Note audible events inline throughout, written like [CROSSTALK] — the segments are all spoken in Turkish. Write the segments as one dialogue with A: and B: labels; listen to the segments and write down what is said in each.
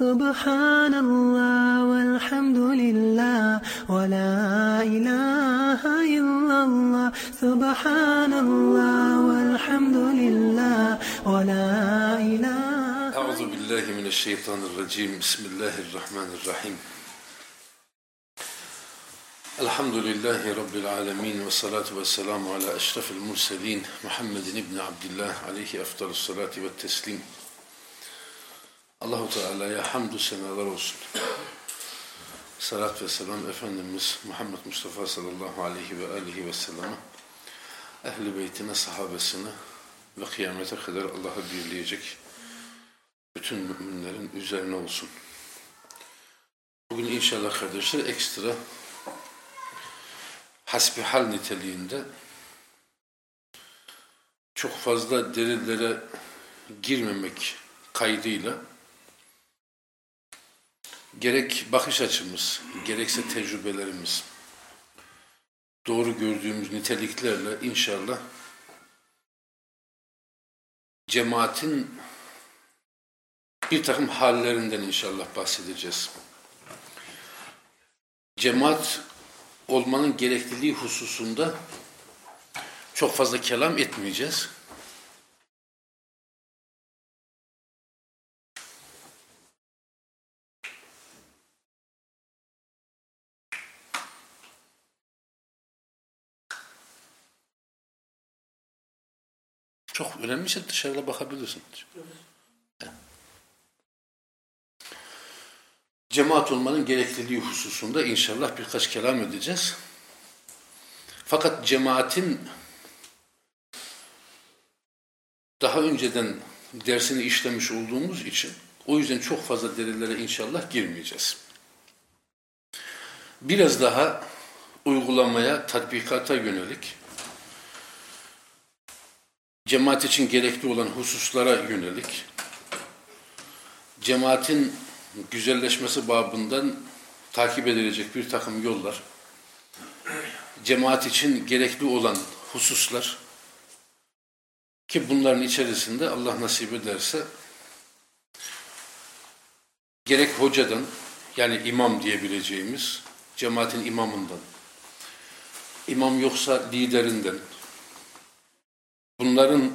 A: سبحان الله والحمد لله ولا إله إلا الله. سبحان الله والحمد لله ولا إله.
B: أعوذ بالله من الشيطان الرجيم. بسم الله الرحمن الرحيم. الحمد لله رب العالمين والصلاة والسلام على أشرف المرسلين محمد بن عبد الله عليه أفضل الصلاة والتسليم. Allahu Teala'ya hamdü senalar olsun. Salat ve selam Efendimiz Muhammed Mustafa sallallahu aleyhi ve aleyhi ve selleme ehli beytine, sahabesine ve kıyamete kadar Allah'ı birleyecek bütün müminlerin üzerine olsun. Bugün inşallah kardeşler ekstra hasbihal niteliğinde çok fazla delillere girmemek kaydıyla gerek bakış açımız, gerekse tecrübelerimiz, doğru gördüğümüz niteliklerle inşallah cemaatin bir takım hallerinden inşallah bahsedeceğiz. Cemaat olmanın gerekliliği hususunda çok fazla kelam etmeyeceğiz. Çok önemliyse dışarıda bakabilirsin. Cemaat olmanın gerekliliği hususunda inşallah birkaç kelam edeceğiz. Fakat cemaatin daha önceden dersini işlemiş olduğumuz için o yüzden çok fazla delillere inşallah girmeyeceğiz. Biraz daha uygulamaya, tatbikata yönelik cemaat için gerekli olan hususlara yönelik. Cemaatin güzelleşmesi babından takip edilecek bir takım yollar, cemaat için gerekli olan hususlar. Ki bunların içerisinde Allah nasip ederse gerek hocadan yani imam diyebileceğimiz cemaatin imamından, imam yoksa liderinden, bunların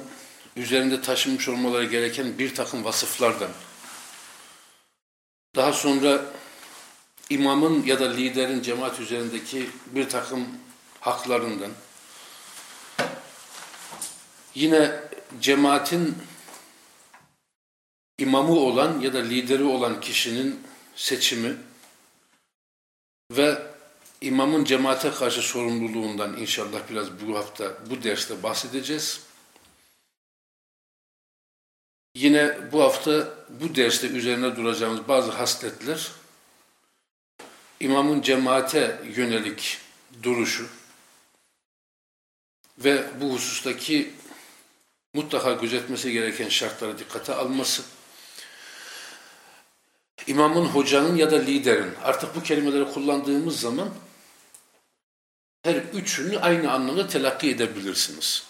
B: üzerinde taşınmış olmaları gereken bir takım vasıflardan, daha sonra imamın ya da liderin cemaat üzerindeki bir takım haklarından, yine cemaatin imamı olan ya da lideri olan kişinin seçimi ve imamın cemaate karşı sorumluluğundan inşallah biraz bu hafta bu derste bahsedeceğiz. Yine bu hafta bu derste üzerine duracağımız bazı hasletler imamın cemaate yönelik duruşu ve bu husustaki mutlaka gözetmesi gereken şartlara dikkate alması, imamın, hocanın ya da liderin artık bu kelimeleri kullandığımız zaman her üçünü aynı anlamda telakki edebilirsiniz.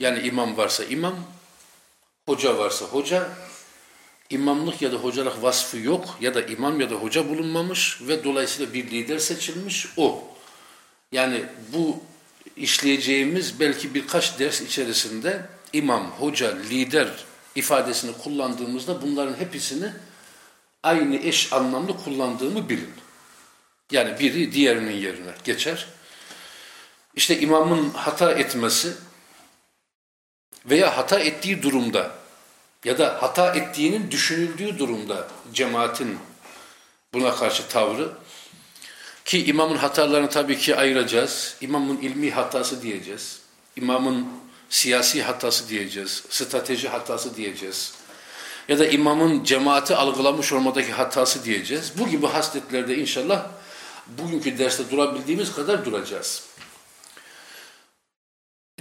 B: Yani imam varsa imam, hoca varsa hoca, imamlık ya da hocalık vasfı yok ya da imam ya da hoca bulunmamış ve dolayısıyla bir lider seçilmiş o. Yani bu işleyeceğimiz belki birkaç ders içerisinde imam, hoca, lider ifadesini kullandığımızda bunların hepsini aynı eş anlamda kullandığımı bilin. Yani biri diğerinin yerine geçer. İşte imamın hata etmesi veya hata ettiği durumda ya da hata ettiğinin düşünüldüğü durumda cemaatin buna karşı tavrı ki imamın hatalarını tabii ki ayıracağız. İmamın ilmi hatası diyeceğiz. İmamın siyasi hatası diyeceğiz. Strateji hatası diyeceğiz. Ya da imamın cemaati algılamış olmadaki hatası diyeceğiz. Bu gibi hasletlerde inşallah bugünkü derste durabildiğimiz kadar duracağız.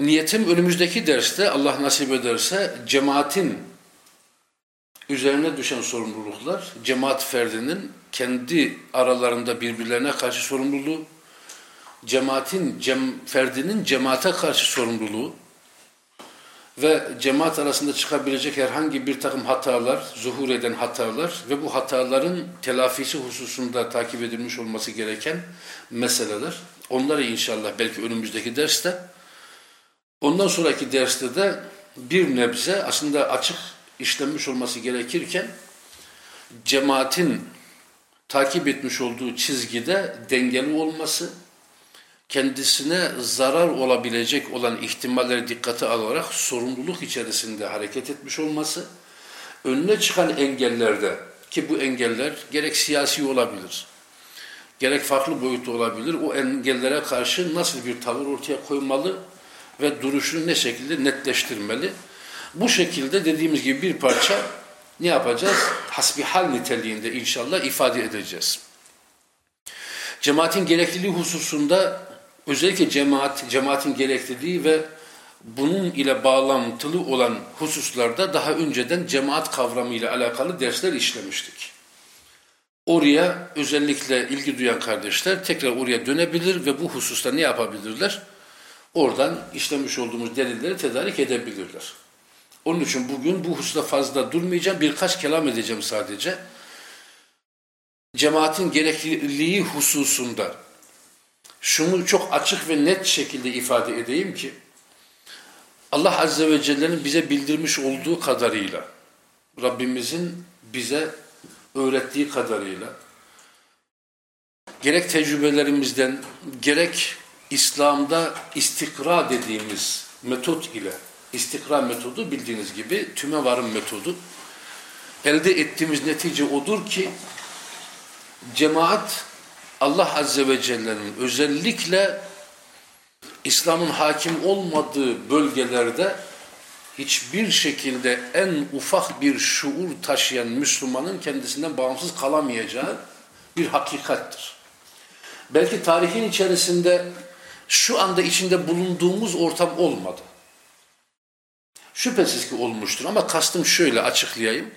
B: Niyetim önümüzdeki derste Allah nasip ederse cemaatin üzerine düşen sorumluluklar, cemaat ferdinin kendi aralarında birbirlerine karşı sorumluluğu, cemaatin, cem, ferdinin cemaate karşı sorumluluğu ve cemaat arasında çıkabilecek herhangi bir takım hatalar, zuhur eden hatalar ve bu hataların telafisi hususunda takip edilmiş olması gereken meseleler. Onları inşallah belki önümüzdeki derste, ondan sonraki derste de bir nebze aslında açık işlenmiş olması gerekirken cemaatin takip etmiş olduğu çizgide dengeli olması, kendisine zarar olabilecek olan ihtimalleri dikkate alarak sorumluluk içerisinde hareket etmiş olması, önüne çıkan engellerde ki bu engeller gerek siyasi olabilir, gerek farklı boyutta olabilir, o engellere karşı nasıl bir tavır ortaya koymalı ve duruşunu ne şekilde netleştirmeli. Bu şekilde dediğimiz gibi bir parça ne yapacağız? Hasbihal niteliğinde inşallah ifade edeceğiz. Cemaatin gerekliliği hususunda özellikle cemaat, cemaatin gerekliliği ve bunun ile bağlantılı olan hususlarda daha önceden cemaat kavramı ile alakalı dersler işlemiştik. Oraya özellikle ilgi duyan kardeşler tekrar oraya dönebilir ve bu hususta ne yapabilirler? Oradan işlemiş olduğumuz delilleri tedarik edebilirler. Onun için bugün bu hususta fazla durmayacağım. Birkaç kelam edeceğim sadece. Cemaatin gerekliliği hususunda şunu çok açık ve net şekilde ifade edeyim ki Allah Azze ve Celle'nin bize bildirmiş olduğu kadarıyla Rabbimizin bize öğrettiği kadarıyla gerek tecrübelerimizden gerek İslam'da istikra dediğimiz metot ile istikra metodu bildiğiniz gibi tüme varım metodu elde ettiğimiz netice odur ki cemaat Allah Azze ve Celle'nin özellikle İslam'ın hakim olmadığı bölgelerde hiçbir şekilde en ufak bir şuur taşıyan Müslümanın kendisinden bağımsız kalamayacağı bir hakikattir. Belki tarihin içerisinde şu anda içinde bulunduğumuz ortam olmadı. Şüphesiz ki olmuştur ama kastım şöyle açıklayayım.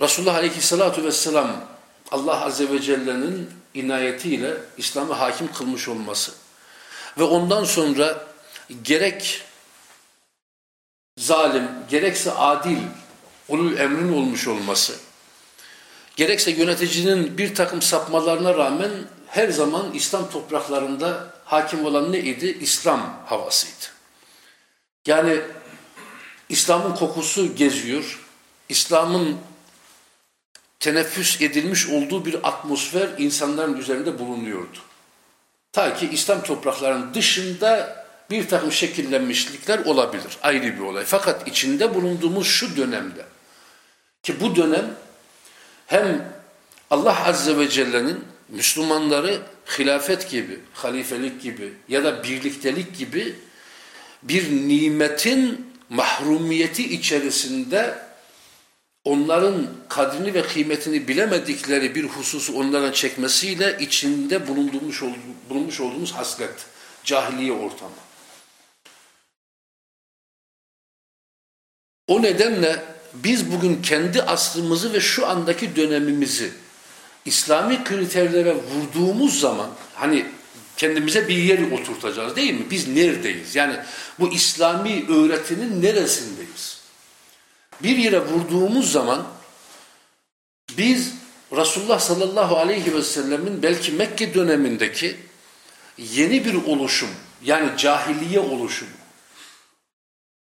B: Resulullah Aleyhisselatü Vesselam Allah Azze ve Celle'nin inayetiyle İslam'ı hakim kılmış olması ve ondan sonra gerek zalim, gerekse adil, ulul emrin olmuş olması, gerekse yöneticinin bir takım sapmalarına rağmen her zaman İslam topraklarında hakim olan ne idi? İslam havasıydı. Yani İslam'ın kokusu geziyor, İslam'ın teneffüs edilmiş olduğu bir atmosfer insanların üzerinde bulunuyordu. Ta ki İslam topraklarının dışında bir takım şekillenmişlikler olabilir. Ayrı bir olay. Fakat içinde bulunduğumuz şu dönemde ki bu dönem hem Allah Azze ve Celle'nin Müslümanları hilafet gibi, halifelik gibi ya da birliktelik gibi bir nimetin mahrumiyeti içerisinde onların kadrini ve kıymetini bilemedikleri bir hususu onlara çekmesiyle içinde bulunmuş, bulunmuş olduğumuz haslet, cahiliye ortamı. O nedenle biz bugün kendi aslımızı ve şu andaki dönemimizi İslami kriterlere vurduğumuz zaman hani kendimize bir yeri oturtacağız değil mi? Biz neredeyiz? Yani bu İslami öğretinin neresindeyiz? Bir yere vurduğumuz zaman biz Resulullah sallallahu aleyhi ve sellemin belki Mekke dönemindeki yeni bir oluşum yani cahiliye oluşumu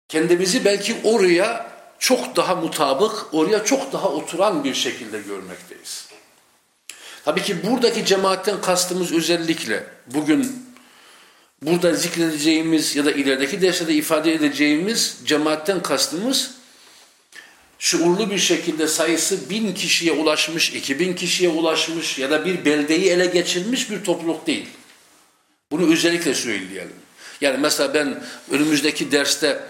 B: kendimizi belki oraya çok daha mutabık, oraya çok daha oturan bir şekilde görmekteyiz. Tabii ki buradaki cemaatten kastımız özellikle bugün burada zikredeceğimiz ya da ilerideki derslerde ifade edeceğimiz cemaatten kastımız şuurlu bir şekilde sayısı bin kişiye ulaşmış, iki bin kişiye ulaşmış ya da bir beldeyi ele geçirmiş bir topluluk değil. Bunu özellikle söyleyelim. Yani mesela ben önümüzdeki derste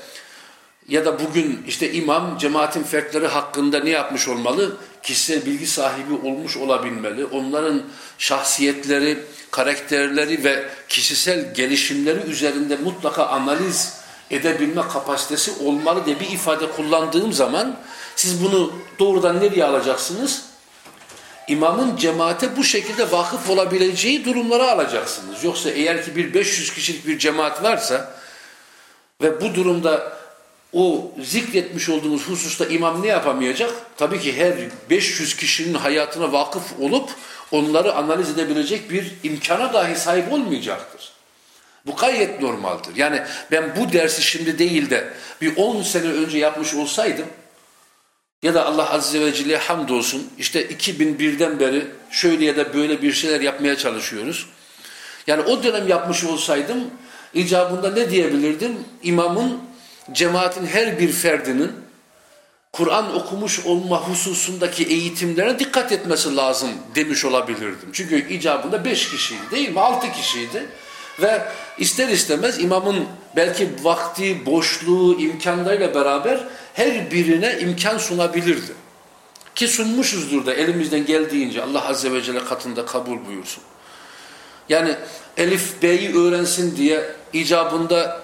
B: ya da bugün işte imam cemaatin fertleri hakkında ne yapmış olmalı? Kişisel bilgi sahibi olmuş olabilmeli. Onların şahsiyetleri, karakterleri ve kişisel gelişimleri üzerinde mutlaka analiz edebilme kapasitesi olmalı diye bir ifade kullandığım zaman siz bunu doğrudan nereye alacaksınız? İmamın cemaate bu şekilde vakıf olabileceği durumlara alacaksınız. Yoksa eğer ki bir 500 kişilik bir cemaat varsa ve bu durumda o zikretmiş olduğumuz hususta imam ne yapamayacak? Tabii ki her 500 kişinin hayatına vakıf olup onları analiz edebilecek bir imkana dahi sahip olmayacaktır. Bu gayet normaldir. Yani ben bu dersi şimdi değil de bir 10 sene önce yapmış olsaydım ya da Allah Azze ve Celle'ye hamdolsun işte 2001'den beri şöyle ya da böyle bir şeyler yapmaya çalışıyoruz. Yani o dönem yapmış olsaydım icabında ne diyebilirdim? İmamın cemaatin her bir ferdinin Kur'an okumuş olma hususundaki eğitimlerine dikkat etmesi lazım demiş olabilirdim. Çünkü icabında beş kişiydi değil mi? Altı kişiydi. Ve ister istemez imamın belki vakti, boşluğu, imkanlarıyla beraber her birine imkan sunabilirdi. Ki sunmuşuzdur da elimizden geldiğince Allah Azze ve Celle katında kabul buyursun. Yani Elif B'yi öğrensin diye icabında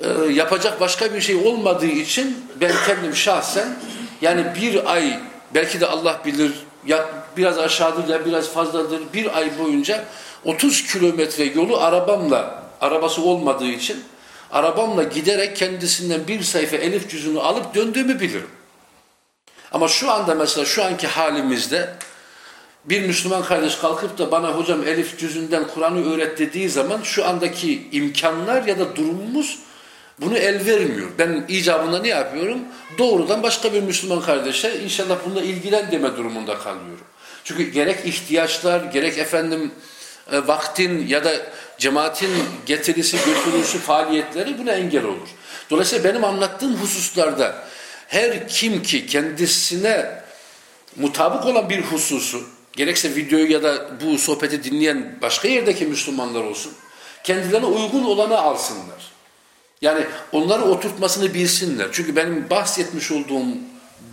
B: e, yapacak başka bir şey olmadığı için ben kendim şahsen yani bir ay belki de Allah bilir ya biraz aşağıdır ya biraz fazladır bir ay boyunca 30 kilometre yolu arabamla arabası olmadığı için arabamla giderek kendisinden bir sayfa elif cüzünü alıp döndüğümü bilirim. Ama şu anda mesela şu anki halimizde bir Müslüman kardeş kalkıp da bana hocam elif cüzünden Kur'an'ı öğret dediği zaman şu andaki imkanlar ya da durumumuz bunu el vermiyor. Ben icabında ne yapıyorum? Doğrudan başka bir Müslüman kardeşe inşallah bununla ilgilen deme durumunda kalıyorum. Çünkü gerek ihtiyaçlar, gerek efendim e, vaktin ya da cemaatin getirisi, götürüsü, faaliyetleri buna engel olur. Dolayısıyla benim anlattığım hususlarda her kim ki kendisine mutabık olan bir hususu, gerekse videoyu ya da bu sohbeti dinleyen başka yerdeki Müslümanlar olsun, kendilerine uygun olanı alsınlar. Yani onları oturtmasını bilsinler. Çünkü benim bahsetmiş olduğum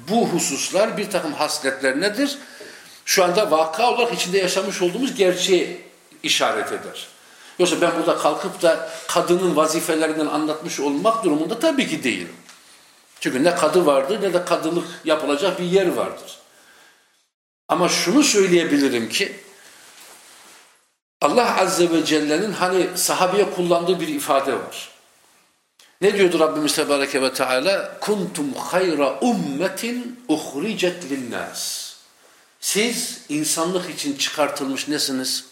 B: bu hususlar bir takım hasletler nedir? Şu anda vaka olarak içinde yaşamış olduğumuz gerçeği işaret eder. Yoksa ben burada kalkıp da kadının vazifelerinden anlatmış olmak durumunda tabii ki değilim. Çünkü ne kadı vardır ne de kadılık yapılacak bir yer vardır. Ama şunu söyleyebilirim ki Allah Azze ve Celle'nin hani sahabeye kullandığı bir ifade var. Ne diyordu Rabbimiz Tebareke ve Teala? Kuntum hayra ummetin uhricet linnas. Siz insanlık için çıkartılmış nesiniz?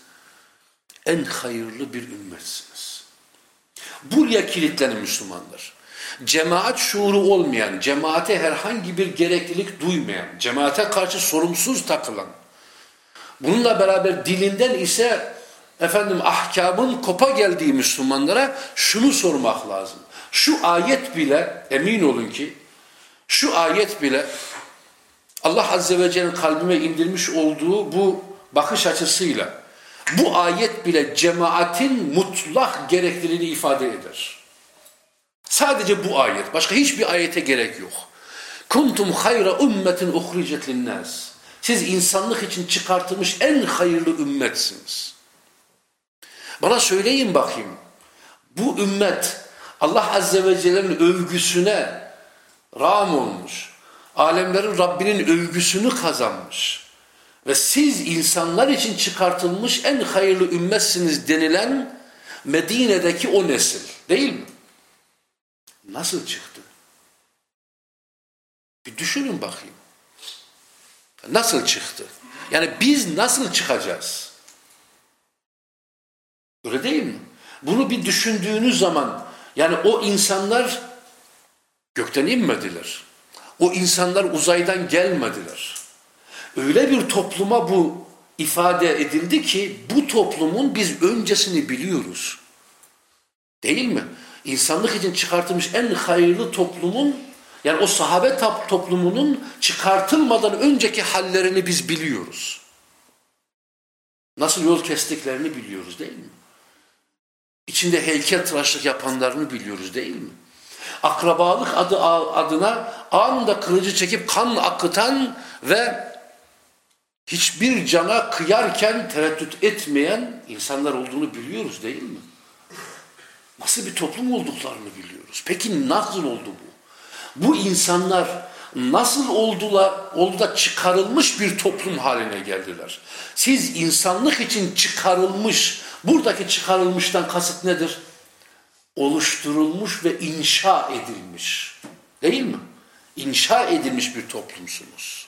B: En hayırlı bir ümmetsiniz. Buraya kilitlenin Müslümanlar. Cemaat şuuru olmayan, cemaate herhangi bir gereklilik duymayan, cemaate karşı sorumsuz takılan, bununla beraber dilinden ise efendim ahkamın kopa geldiği Müslümanlara şunu sormak lazım. Şu ayet bile emin olun ki şu ayet bile Allah Azze ve Celle'nin kalbime indirmiş olduğu bu bakış açısıyla bu ayet bile cemaatin mutlak gerekliliğini ifade eder. Sadece bu ayet. Başka hiçbir ayete gerek yok. Kuntum hayra ümmetin uhricet linnas. Siz insanlık için çıkartılmış en hayırlı ümmetsiniz. Bana söyleyin bakayım. Bu ümmet Allah Azze ve Celle'nin övgüsüne ram olmuş. Alemlerin Rabbinin övgüsünü kazanmış. Ve siz insanlar için çıkartılmış en hayırlı ümmetsiniz denilen Medine'deki o nesil değil mi? Nasıl çıktı? Bir düşünün bakayım. Nasıl çıktı? Yani biz nasıl çıkacağız? Öyle değil mi? Bunu bir düşündüğünüz zaman yani o insanlar gökten inmediler. O insanlar uzaydan gelmediler. Öyle bir topluma bu ifade edildi ki bu toplumun biz öncesini biliyoruz. Değil mi? İnsanlık için çıkartılmış en hayırlı toplumun yani o sahabe toplumunun çıkartılmadan önceki hallerini biz biliyoruz. Nasıl yol kestiklerini biliyoruz değil mi? İçinde heykel tıraşlık yapanlarını biliyoruz değil mi? Akrabalık adı adına anında kılıcı çekip kan akıtan ve hiçbir cana kıyarken tereddüt etmeyen insanlar olduğunu biliyoruz değil mi? Nasıl bir toplum olduklarını biliyoruz. Peki nasıl oldu bu? Bu insanlar nasıl oldular, oldu da çıkarılmış bir toplum haline geldiler? Siz insanlık için çıkarılmış, buradaki çıkarılmıştan kasıt nedir? Oluşturulmuş ve inşa edilmiş. Değil mi? İnşa edilmiş bir toplumsunuz.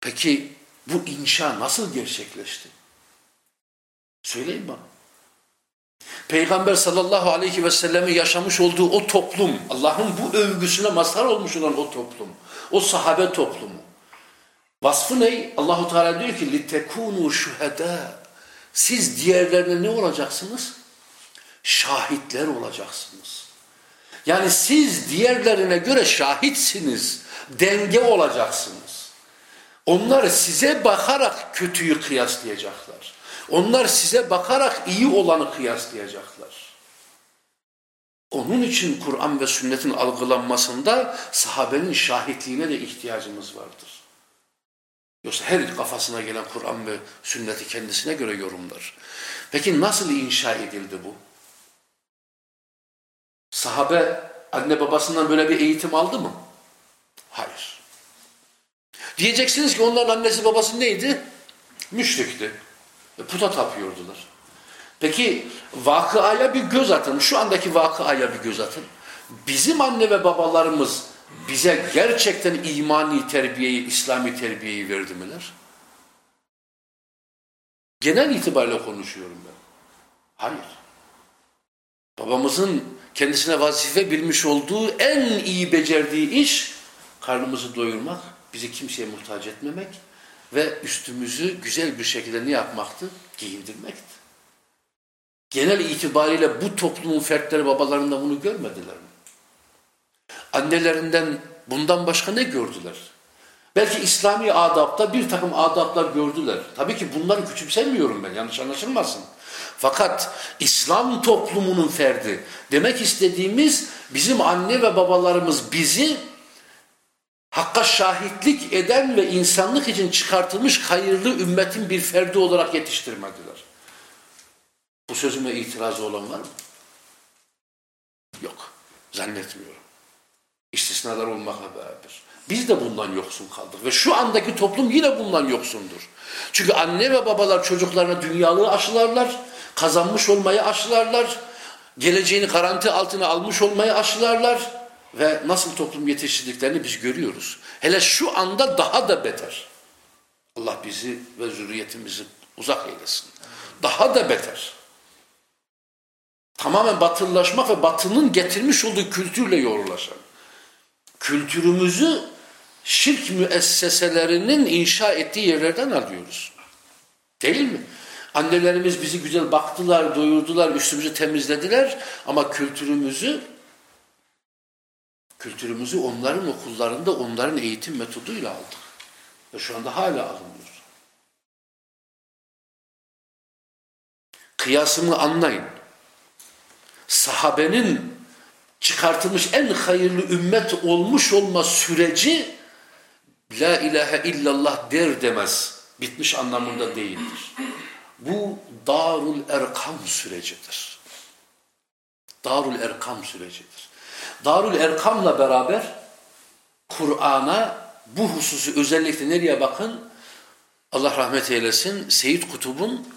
B: Peki bu inşa nasıl gerçekleşti? Söyleyin bana. Peygamber sallallahu aleyhi ve sellem'in yaşamış olduğu o toplum, Allah'ın bu övgüsüne mazhar olmuş olan o toplum, o sahabe toplumu. Vasfı ne? Allahu Teala diyor ki litekunu şuhada. Siz diğerlerine ne olacaksınız? Şahitler olacaksınız. Yani siz diğerlerine göre şahitsiniz. Denge olacaksınız. Onlar size bakarak kötüyü kıyaslayacaklar. Onlar size bakarak iyi olanı kıyaslayacaklar. Onun için Kur'an ve sünnetin algılanmasında sahabenin şahitliğine de ihtiyacımız vardır. Yoksa her kafasına gelen Kur'an ve sünneti kendisine göre yorumlar. Peki nasıl inşa edildi bu? Sahabe anne babasından böyle bir eğitim aldı mı? Hayır. Diyeceksiniz ki onların annesi babası neydi? Müşrikti. E, puta tapıyordular. Peki vakıaya bir göz atın. Şu andaki vakıaya bir göz atın. Bizim anne ve babalarımız bize gerçekten imani terbiyeyi, İslami terbiyeyi verdi miler? Genel itibariyle konuşuyorum ben. Hayır. Babamızın kendisine vazife bilmiş olduğu en iyi becerdiği iş karnımızı doyurmak, bizi kimseye muhtaç etmemek ve üstümüzü güzel bir şekilde ne yapmaktı? Giyindirmekti. Genel itibariyle bu toplumun fertleri babalarında bunu görmediler mi? Annelerinden bundan başka ne gördüler? Belki İslami adapta bir takım adaplar gördüler. Tabii ki bunları küçümsemiyorum ben yanlış anlaşılmasın. Fakat İslam toplumunun ferdi demek istediğimiz bizim anne ve babalarımız bizi Hakka şahitlik eden ve insanlık için çıkartılmış hayırlı ümmetin bir ferdi olarak yetiştirmediler. Bu sözüme itirazı olan var mı? Yok. Zannetmiyorum. İstisnalar olmakla beraber. Biz de bundan yoksun kaldık. Ve şu andaki toplum yine bundan yoksundur. Çünkü anne ve babalar çocuklarına dünyalığı aşılarlar. Kazanmış olmayı aşılarlar. Geleceğini garanti altına almış olmayı aşılarlar ve nasıl toplum yetiştirdiklerini biz görüyoruz. Hele şu anda daha da beter. Allah bizi ve zürriyetimizi uzak eylesin. Daha da beter. Tamamen batılılaşmak ve batının getirmiş olduğu kültürle yoğrulaşan. Kültürümüzü şirk müesseselerinin inşa ettiği yerlerden alıyoruz. Değil mi? Annelerimiz bizi güzel baktılar, doyurdular, üstümüzü temizlediler ama kültürümüzü Kültürümüzü onların okullarında onların eğitim metoduyla aldık. Ve şu anda hala alınıyor. Kıyasımı anlayın. Sahabenin çıkartılmış en hayırlı ümmet olmuş olma süreci La ilahe illallah der demez bitmiş anlamında değildir. Bu Darul Erkam sürecidir. Darul Erkam sürecidir. Darül Erkam'la beraber Kur'an'a bu hususu özellikle nereye bakın? Allah rahmet eylesin Seyit Kutub'un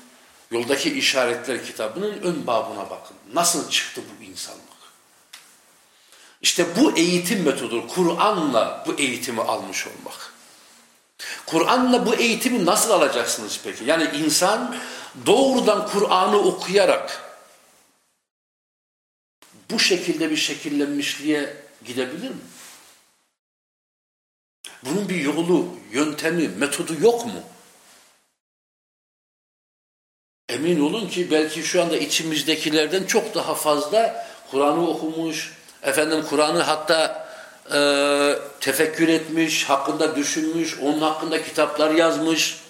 B: Yoldaki İşaretler kitabının ön babına bakın. Nasıl çıktı bu insanlık? İşte bu eğitim metodu Kur'an'la bu eğitimi almış olmak. Kur'an'la bu eğitimi nasıl alacaksınız peki? Yani insan doğrudan Kur'an'ı okuyarak bu şekilde bir şekillenmişliğe gidebilir mi? Bunun bir yolu, yöntemi, metodu yok mu? Emin olun ki belki şu anda içimizdekilerden çok daha fazla Kur'an'ı okumuş, efendim Kur'an'ı hatta e, tefekkür etmiş, hakkında düşünmüş, onun hakkında kitaplar yazmış.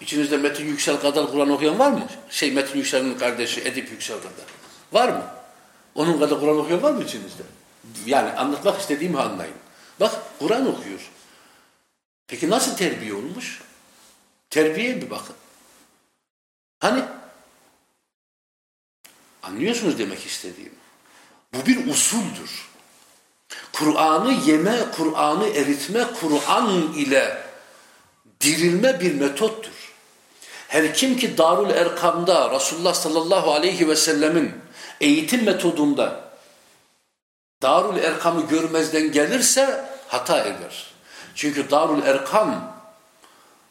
B: İçinizde Metin Yüksel kadar Kur'an okuyan var mı? Şey Metin Yüksel'in kardeşi Edip Yüksel kadar. Var mı? Onun kadar Kur'an okuyan var mı içinizde? Yani anlatmak istediğimi anlayın. Bak Kur'an okuyor. Peki nasıl terbiye olmuş? Terbiye bir bakın. Hani? Anlıyorsunuz demek istediğim. Bu bir usuldür. Kur'an'ı yeme, Kur'an'ı eritme, Kur'an ile dirilme bir metottur. Her kim ki Darul Erkam'da Resulullah sallallahu aleyhi ve sellemin eğitim metodunda Darul Erkam'ı görmezden gelirse hata eder. Çünkü Darul Erkam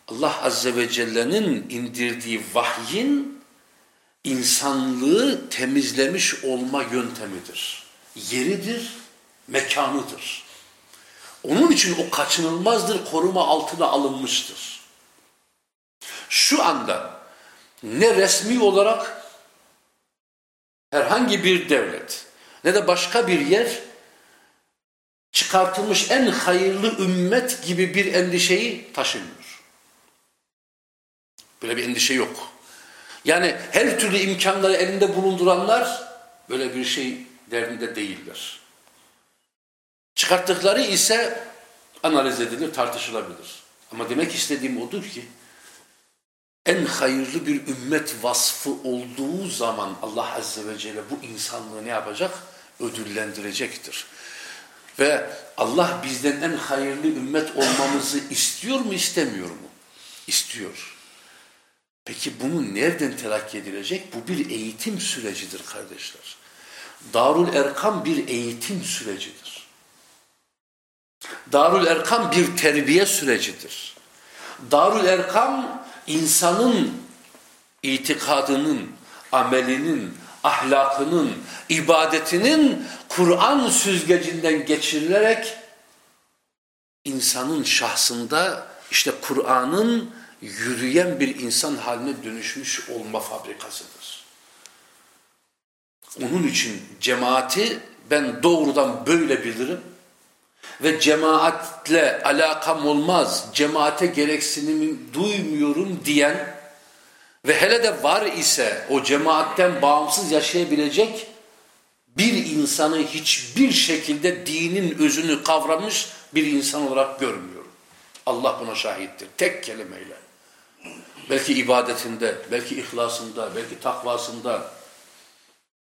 B: Allah Azze ve Celle'nin indirdiği vahyin insanlığı temizlemiş olma yöntemidir. Yeridir, mekanıdır. Onun için o kaçınılmazdır, koruma altına alınmıştır. Şu anda ne resmi olarak herhangi bir devlet ne de başka bir yer çıkartılmış en hayırlı ümmet gibi bir endişeyi taşımıyor. Böyle bir endişe yok. Yani her türlü imkanları elinde bulunduranlar böyle bir şey derdinde değiller. Çıkarttıkları ise analiz edilir, tartışılabilir. Ama demek istediğim odur ki en hayırlı bir ümmet vasfı olduğu zaman Allah Azze ve Celle bu insanlığı ne yapacak? Ödüllendirecektir. Ve Allah bizden en hayırlı ümmet olmamızı istiyor mu istemiyor mu? İstiyor. Peki bunu nereden telakki edilecek? Bu bir eğitim sürecidir kardeşler. Darul Erkam bir eğitim sürecidir. Darul Erkam bir terbiye sürecidir. Darul Erkam insanın itikadının, amelinin, ahlakının, ibadetinin Kur'an süzgecinden geçirilerek insanın şahsında işte Kur'an'ın yürüyen bir insan haline dönüşmüş olma fabrikasıdır. Onun için cemaati ben doğrudan böyle bilirim ve cemaatle alakam olmaz, cemaate gereksinimi duymuyorum diyen ve hele de var ise o cemaatten bağımsız yaşayabilecek bir insanı hiçbir şekilde dinin özünü kavramış bir insan olarak görmüyorum. Allah buna şahittir. Tek kelimeyle. Belki ibadetinde, belki ihlasında, belki takvasında,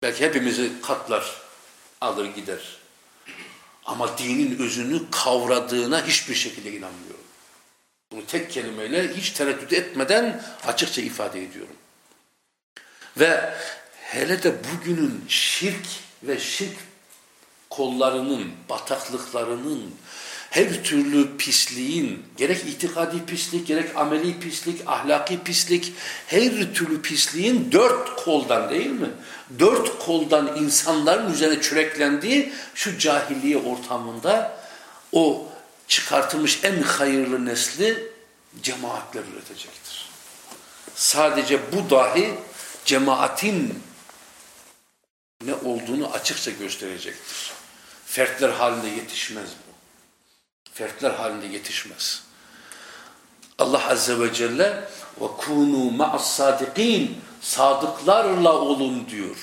B: belki hepimizi katlar, alır gider. Ama dinin özünü kavradığına hiçbir şekilde inanmıyorum. Bunu tek kelimeyle hiç tereddüt etmeden açıkça ifade ediyorum. Ve hele de bugünün şirk ve şirk kollarının, bataklıklarının, her türlü pisliğin, gerek itikadi pislik, gerek ameli pislik, ahlaki pislik, her türlü pisliğin dört koldan değil mi? Dört koldan insanların üzerine çüreklendiği şu cahiliye ortamında o çıkartılmış en hayırlı nesli cemaatler üretecektir. Sadece bu dahi cemaatin ne olduğunu açıkça gösterecektir. Fertler halinde yetişmez. Fertler halinde yetişmez. Allah Azze ve Celle kunu ma'as sadikin sadıklarla olun diyor.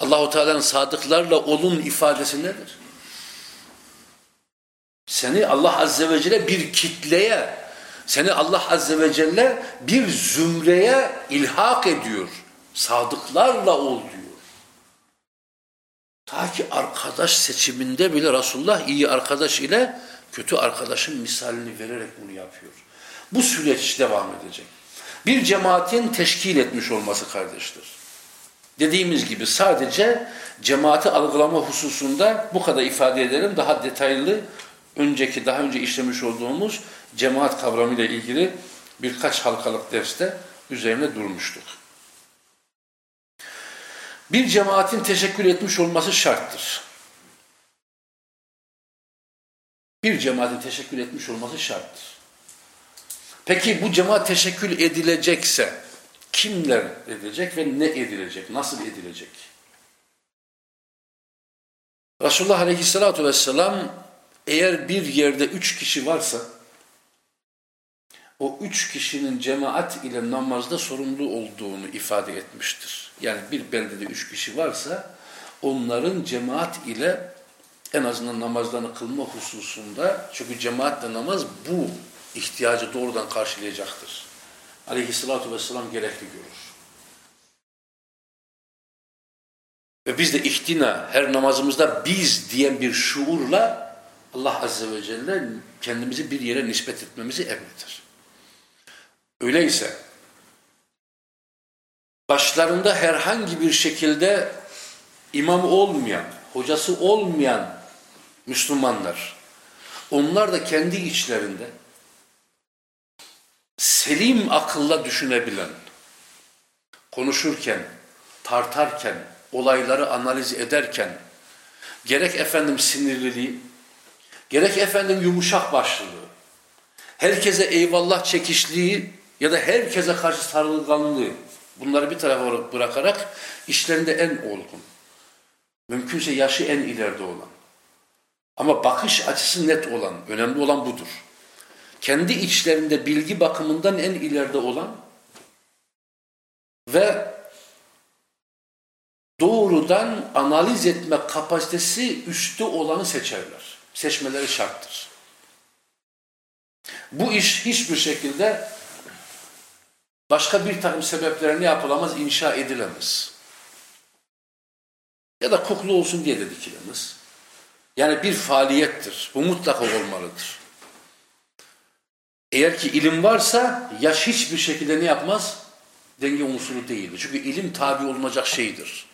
B: Allahu Teala'nın sadıklarla olun ifadesi nedir? Seni Allah Azze ve Celle bir kitleye, seni Allah Azze ve Celle bir zümreye ilhak ediyor. Sadıklarla ol diyor. Ta ki arkadaş seçiminde bile Resulullah iyi arkadaş ile kötü arkadaşın misalini vererek bunu yapıyor. Bu süreç devam edecek. Bir cemaatin teşkil etmiş olması kardeştir. Dediğimiz gibi sadece cemaati algılama hususunda bu kadar ifade edelim. Daha detaylı önceki daha önce işlemiş olduğumuz cemaat kavramıyla ilgili birkaç halkalık derste üzerine durmuştuk. Bir cemaatin teşekkür etmiş olması şarttır. Bir cemaatin teşekkür etmiş olması şarttır. Peki bu cemaat teşekkür edilecekse kimler edilecek ve ne edilecek, nasıl edilecek? Resulullah Aleyhisselatü Vesselam eğer bir yerde üç kişi varsa o üç kişinin cemaat ile namazda sorumlu olduğunu ifade etmiştir. Yani bir beldede üç kişi varsa onların cemaat ile en azından namazlarını kılma hususunda çünkü cemaatle namaz bu ihtiyacı doğrudan karşılayacaktır. Aleyhissalatü vesselam gerekli görür. Ve biz de ihtina her namazımızda biz diyen bir şuurla Allah Azze ve Celle kendimizi bir yere nispet etmemizi emreder. Öyleyse başlarında herhangi bir şekilde imam olmayan, hocası olmayan Müslümanlar, onlar da kendi içlerinde selim akılla düşünebilen, konuşurken, tartarken, olayları analiz ederken, gerek efendim sinirliliği, gerek efendim yumuşak başlılığı, herkese eyvallah çekişliği ya da herkese karşı sarılganlığı, bunları bir tarafa bırakarak işlerinde en olgun, mümkünse yaşı en ileride olan, ama bakış açısı net olan, önemli olan budur. Kendi içlerinde bilgi bakımından en ileride olan ve doğrudan analiz etme kapasitesi üstü olanı seçerler. Seçmeleri şarttır. Bu iş hiçbir şekilde başka bir takım sebeplere ne yapılamaz? inşa edilemez. Ya da kuklu olsun diye de. Yani bir faaliyettir. Bu mutlaka olmalıdır. Eğer ki ilim varsa yaş hiçbir şekilde ne yapmaz? Denge unsuru değildir. Çünkü ilim tabi olunacak şeydir.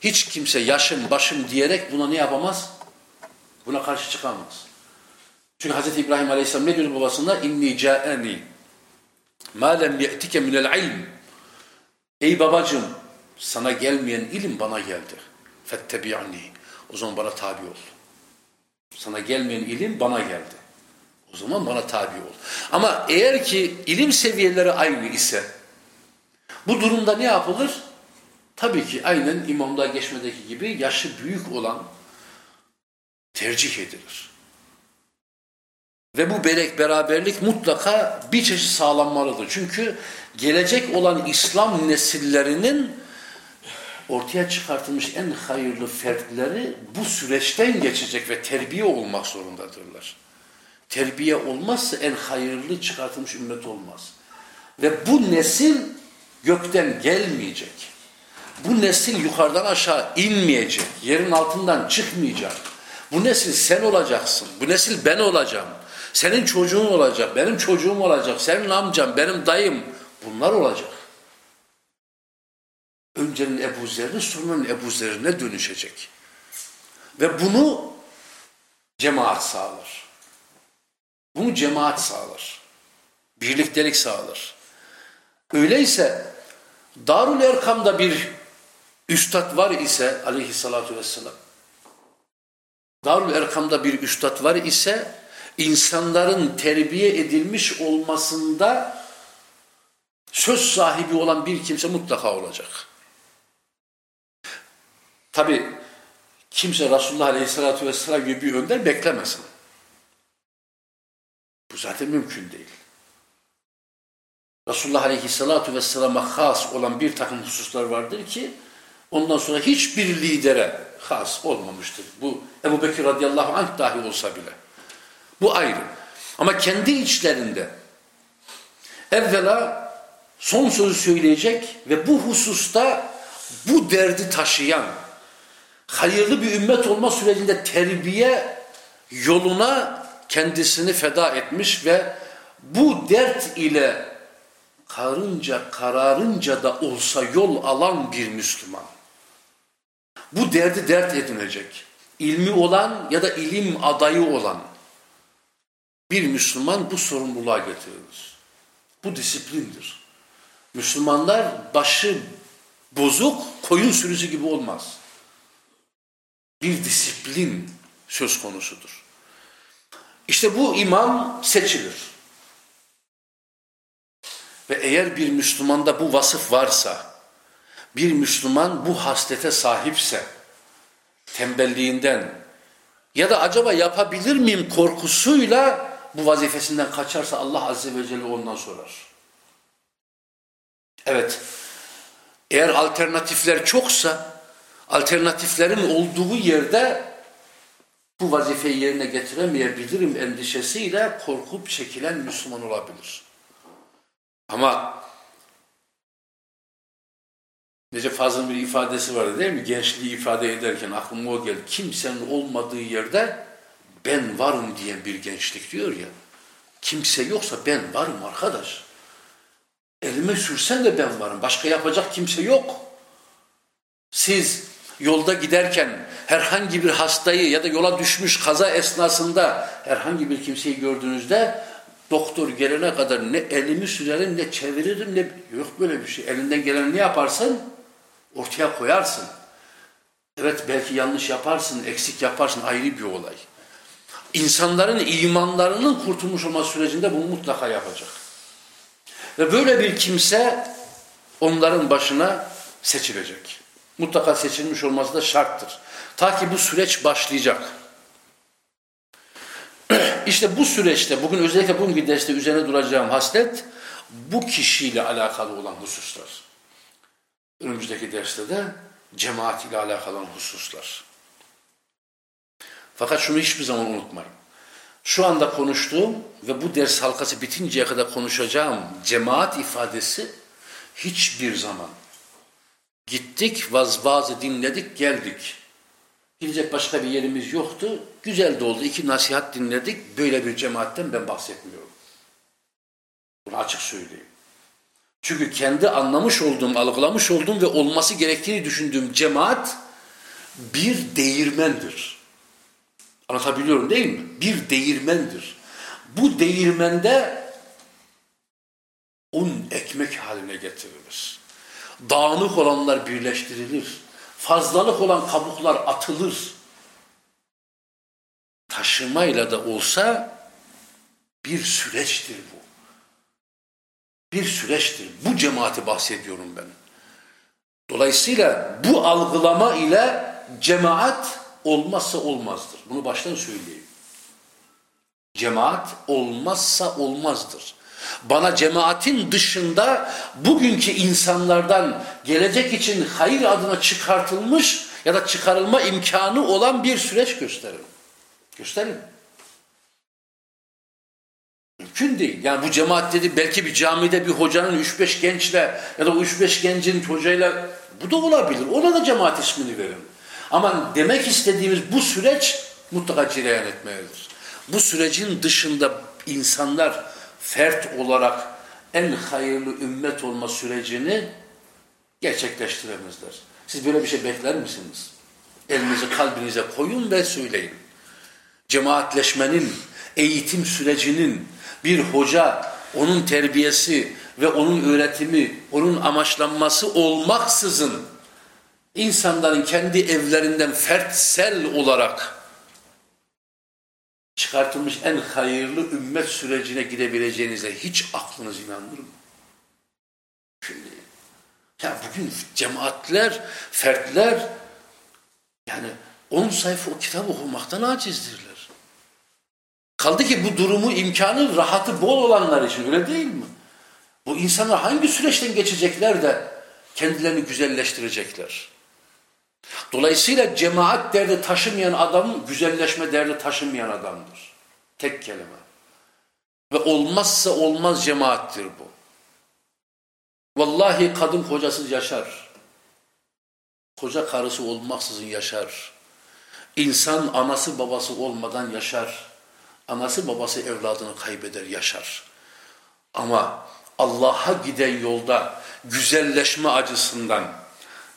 B: Hiç kimse yaşım başım diyerek buna ne yapamaz? Buna karşı çıkamaz. Çünkü Hz. İbrahim Aleyhisselam ne diyor babasına? İnni ca'eni ma lem ye'tike minel ilm. Ey babacım sana gelmeyen ilim bana geldi. Fettebi'ani. O zaman bana tabi ol. Sana gelmeyen ilim bana geldi. O zaman bana tabi ol. Ama eğer ki ilim seviyeleri aynı ise bu durumda ne yapılır? Tabii ki aynen imamda geçmedeki gibi yaşı büyük olan tercih edilir. Ve bu berek beraberlik mutlaka bir çeşit sağlanmalıdır. Çünkü gelecek olan İslam nesillerinin ortaya çıkartılmış en hayırlı fertleri bu süreçten geçecek ve terbiye olmak zorundadırlar. Terbiye olmazsa en hayırlı çıkartılmış ümmet olmaz. Ve bu nesil gökten gelmeyecek. Bu nesil yukarıdan aşağı inmeyecek. Yerin altından çıkmayacak. Bu nesil sen olacaksın. Bu nesil ben olacağım. Senin çocuğun olacak. Benim çocuğum olacak. Senin amcam, benim dayım. Bunlar olacak. Öncenin Ebu Zer'in sonunun Ebu Zer'ine dönüşecek. Ve bunu cemaat sağlar. Bunu cemaat sağlar. Birliktelik sağlar. Öyleyse Darül Erkam'da bir üstad var ise aleyhissalatu vesselam Darül Erkam'da bir üstad var ise insanların terbiye edilmiş olmasında söz sahibi olan bir kimse mutlaka olacak. Tabi kimse Resulullah Aleyhisselatü Vesselam gibi bir önder beklemesin. Bu zaten mümkün değil. Resulullah Aleyhisselatü Vesselam'a has olan bir takım hususlar vardır ki ondan sonra hiçbir lidere has olmamıştır. Bu Ebu Bekir radıyallahu anh dahi olsa bile. Bu ayrı. Ama kendi içlerinde evvela son sözü söyleyecek ve bu hususta bu derdi taşıyan hayırlı bir ümmet olma sürecinde terbiye yoluna kendisini feda etmiş ve bu dert ile karınca kararınca da olsa yol alan bir Müslüman. Bu derdi dert edinecek. İlmi olan ya da ilim adayı olan bir Müslüman bu sorumluluğa getirilir. Bu disiplindir. Müslümanlar başı bozuk koyun sürüsü gibi olmaz. Bir disiplin söz konusudur. İşte bu imam seçilir. Ve eğer bir Müslümanda bu vasıf varsa, bir Müslüman bu haslete sahipse, tembelliğinden ya da acaba yapabilir miyim korkusuyla bu vazifesinden kaçarsa Allah Azze ve Celle ondan sorar. Evet, eğer alternatifler çoksa, alternatiflerin olduğu yerde bu vazifeyi yerine getiremeyebilirim endişesiyle korkup çekilen Müslüman olabilir. Ama Necip Fazıl'ın bir ifadesi vardı değil mi? Gençliği ifade ederken aklıma o geldi. Kimsenin olmadığı yerde ben varım diyen bir gençlik diyor ya. Kimse yoksa ben varım arkadaş. Elime sürsen de ben varım. Başka yapacak kimse yok. Siz Yolda giderken herhangi bir hastayı ya da yola düşmüş kaza esnasında herhangi bir kimseyi gördüğünüzde doktor gelene kadar ne elimi sürerim ne çeviririm ne yok böyle bir şey. Elinden gelen ne yaparsın? Ortaya koyarsın. Evet belki yanlış yaparsın, eksik yaparsın ayrı bir olay. İnsanların imanlarının kurtulmuş olma sürecinde bunu mutlaka yapacak. Ve böyle bir kimse onların başına seçilecek. Mutlaka seçilmiş olması da şarttır. Ta ki bu süreç başlayacak. [CLEARS THROAT] İşte bu süreçte, bugün özellikle bugünkü derste üzerine duracağım haslet, bu kişiyle alakalı olan hususlar. Önümüzdeki derste de cemaat ile alakalı olan hususlar. Fakat şunu hiçbir zaman unutmayın. Şu anda konuştuğum ve bu ders halkası bitinceye kadar konuşacağım cemaat ifadesi hiçbir zaman gittik, vaz vaazı dinledik, geldik. Gidecek başka bir yerimiz yoktu. Güzel de oldu. İki nasihat dinledik. Böyle bir cemaatten ben bahsetmiyorum. Bunu açık söyleyeyim. Çünkü kendi anlamış olduğum, algılamış olduğum ve olması gerektiğini düşündüğüm cemaat bir değirmendir. Anlatabiliyorum değil mi? Bir değirmendir. Bu değirmende un ekmek haline getirilir. Dağınık olanlar birleştirilir. Fazlalık olan kabuklar atılır. Taşımayla da olsa bir süreçtir bu. Bir süreçtir. Bu cemaati bahsediyorum ben. Dolayısıyla bu algılama ile cemaat olmazsa olmazdır. Bunu baştan söyleyeyim. Cemaat olmazsa olmazdır. Bana cemaatin dışında bugünkü insanlardan gelecek için hayır adına çıkartılmış ya da çıkarılma imkanı olan bir süreç gösterin. Gösterin. Mümkün değil. Yani bu cemaat dedi belki bir camide bir hocanın 3-5 gençle ya da 3-5 gencin hocayla bu da olabilir. Ona da cemaat ismini verin. Ama demek istediğimiz bu süreç mutlaka cireyan etmelidir. Bu sürecin dışında insanlar fert olarak en hayırlı ümmet olma sürecini gerçekleştiremezler. Siz böyle bir şey bekler misiniz? Elinizi kalbinize koyun ve söyleyin. Cemaatleşmenin, eğitim sürecinin bir hoca, onun terbiyesi ve onun öğretimi, onun amaçlanması olmaksızın insanların kendi evlerinden fertsel olarak çıkartılmış en hayırlı ümmet sürecine gidebileceğinize hiç aklınız inanır mı? Şimdi ya bugün cemaatler, fertler yani 10 sayfa o kitap okumaktan acizdirler. Kaldı ki bu durumu, imkanı, rahatı bol olanlar için öyle değil mi? Bu insanlar hangi süreçten geçecekler de kendilerini güzelleştirecekler? Dolayısıyla cemaat derdi taşımayan adam güzelleşme derdi taşımayan adamdır. Tek kelime. Ve olmazsa olmaz cemaattir bu. Vallahi kadın kocasız yaşar. Koca karısı olmaksızın yaşar. İnsan anası babası olmadan yaşar. Anası babası evladını kaybeder yaşar. Ama Allah'a giden yolda güzelleşme acısından,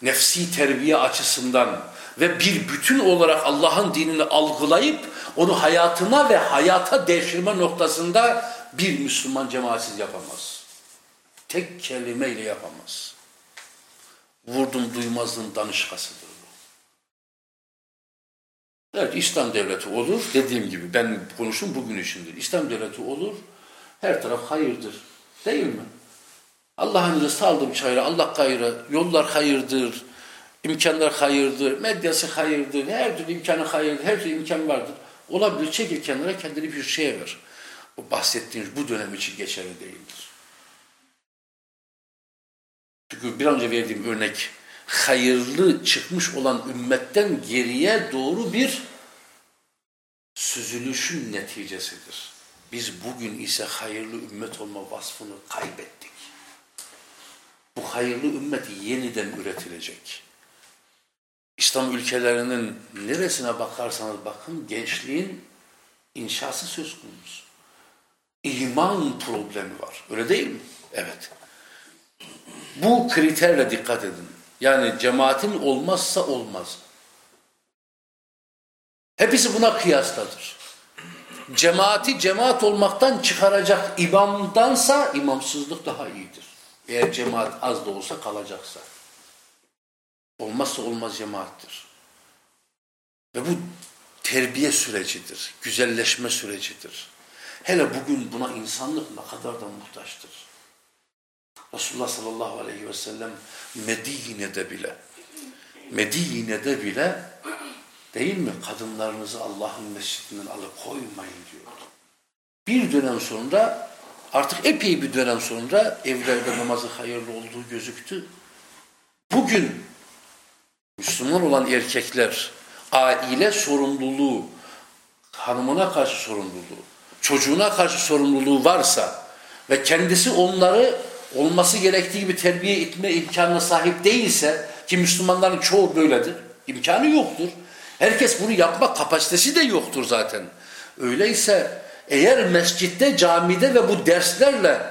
B: nefsi terbiye açısından ve bir bütün olarak Allah'ın dinini algılayıp onu hayatına ve hayata devşirme noktasında bir Müslüman cemaatsiz yapamaz. Tek kelimeyle yapamaz. Vurdum duymazlığın danışkasıdır bu. Evet İslam devleti olur. Dediğim gibi ben konuşum bugün içindir. İslam devleti olur. Her taraf hayırdır. Değil mi? Allah'ın rızası aldım çayra, Allah gayrı, yollar hayırdır, imkanlar hayırdır, medyası hayırdır, her türlü imkanı hayırdır, her türlü imkan vardır. Olabilir, çekil kenara kendini bir şeye ver. O bahsettiğiniz bu dönem için geçerli değildir. Çünkü bir önce verdiğim örnek, hayırlı çıkmış olan ümmetten geriye doğru bir süzülüşün neticesidir. Biz bugün ise hayırlı ümmet olma vasfını kaybettik. Bu hayırlı ümmet yeniden üretilecek. İslam ülkelerinin neresine bakarsanız bakın gençliğin inşası söz konusu. İman problemi var. Öyle değil mi? Evet. Bu kriterle dikkat edin. Yani cemaatin olmazsa olmaz. Hepsi buna kıyasladır. Cemaati cemaat olmaktan çıkaracak imamdansa imamsızlık daha iyidir. Eğer cemaat az da olsa kalacaksa. Olmazsa olmaz cemaattir. Ve bu terbiye sürecidir, güzelleşme sürecidir. Hele bugün buna insanlık ne kadar da muhtaçtır. Resulullah sallallahu aleyhi ve sellem Medine'de bile Medine'de bile değil mi kadınlarınızı Allah'ın mescidinden alıp koymayın diyor. Bir dönem sonra artık epey bir dönem sonra evlerde namazı hayırlı olduğu gözüktü. Bugün Müslüman olan erkekler aile sorumluluğu, hanımına karşı sorumluluğu, çocuğuna karşı sorumluluğu varsa ve kendisi onları olması gerektiği gibi terbiye etme imkanına sahip değilse ki Müslümanların çoğu böyledir. imkanı yoktur. Herkes bunu yapma kapasitesi de yoktur zaten. Öyleyse eğer mescitte, camide ve bu derslerle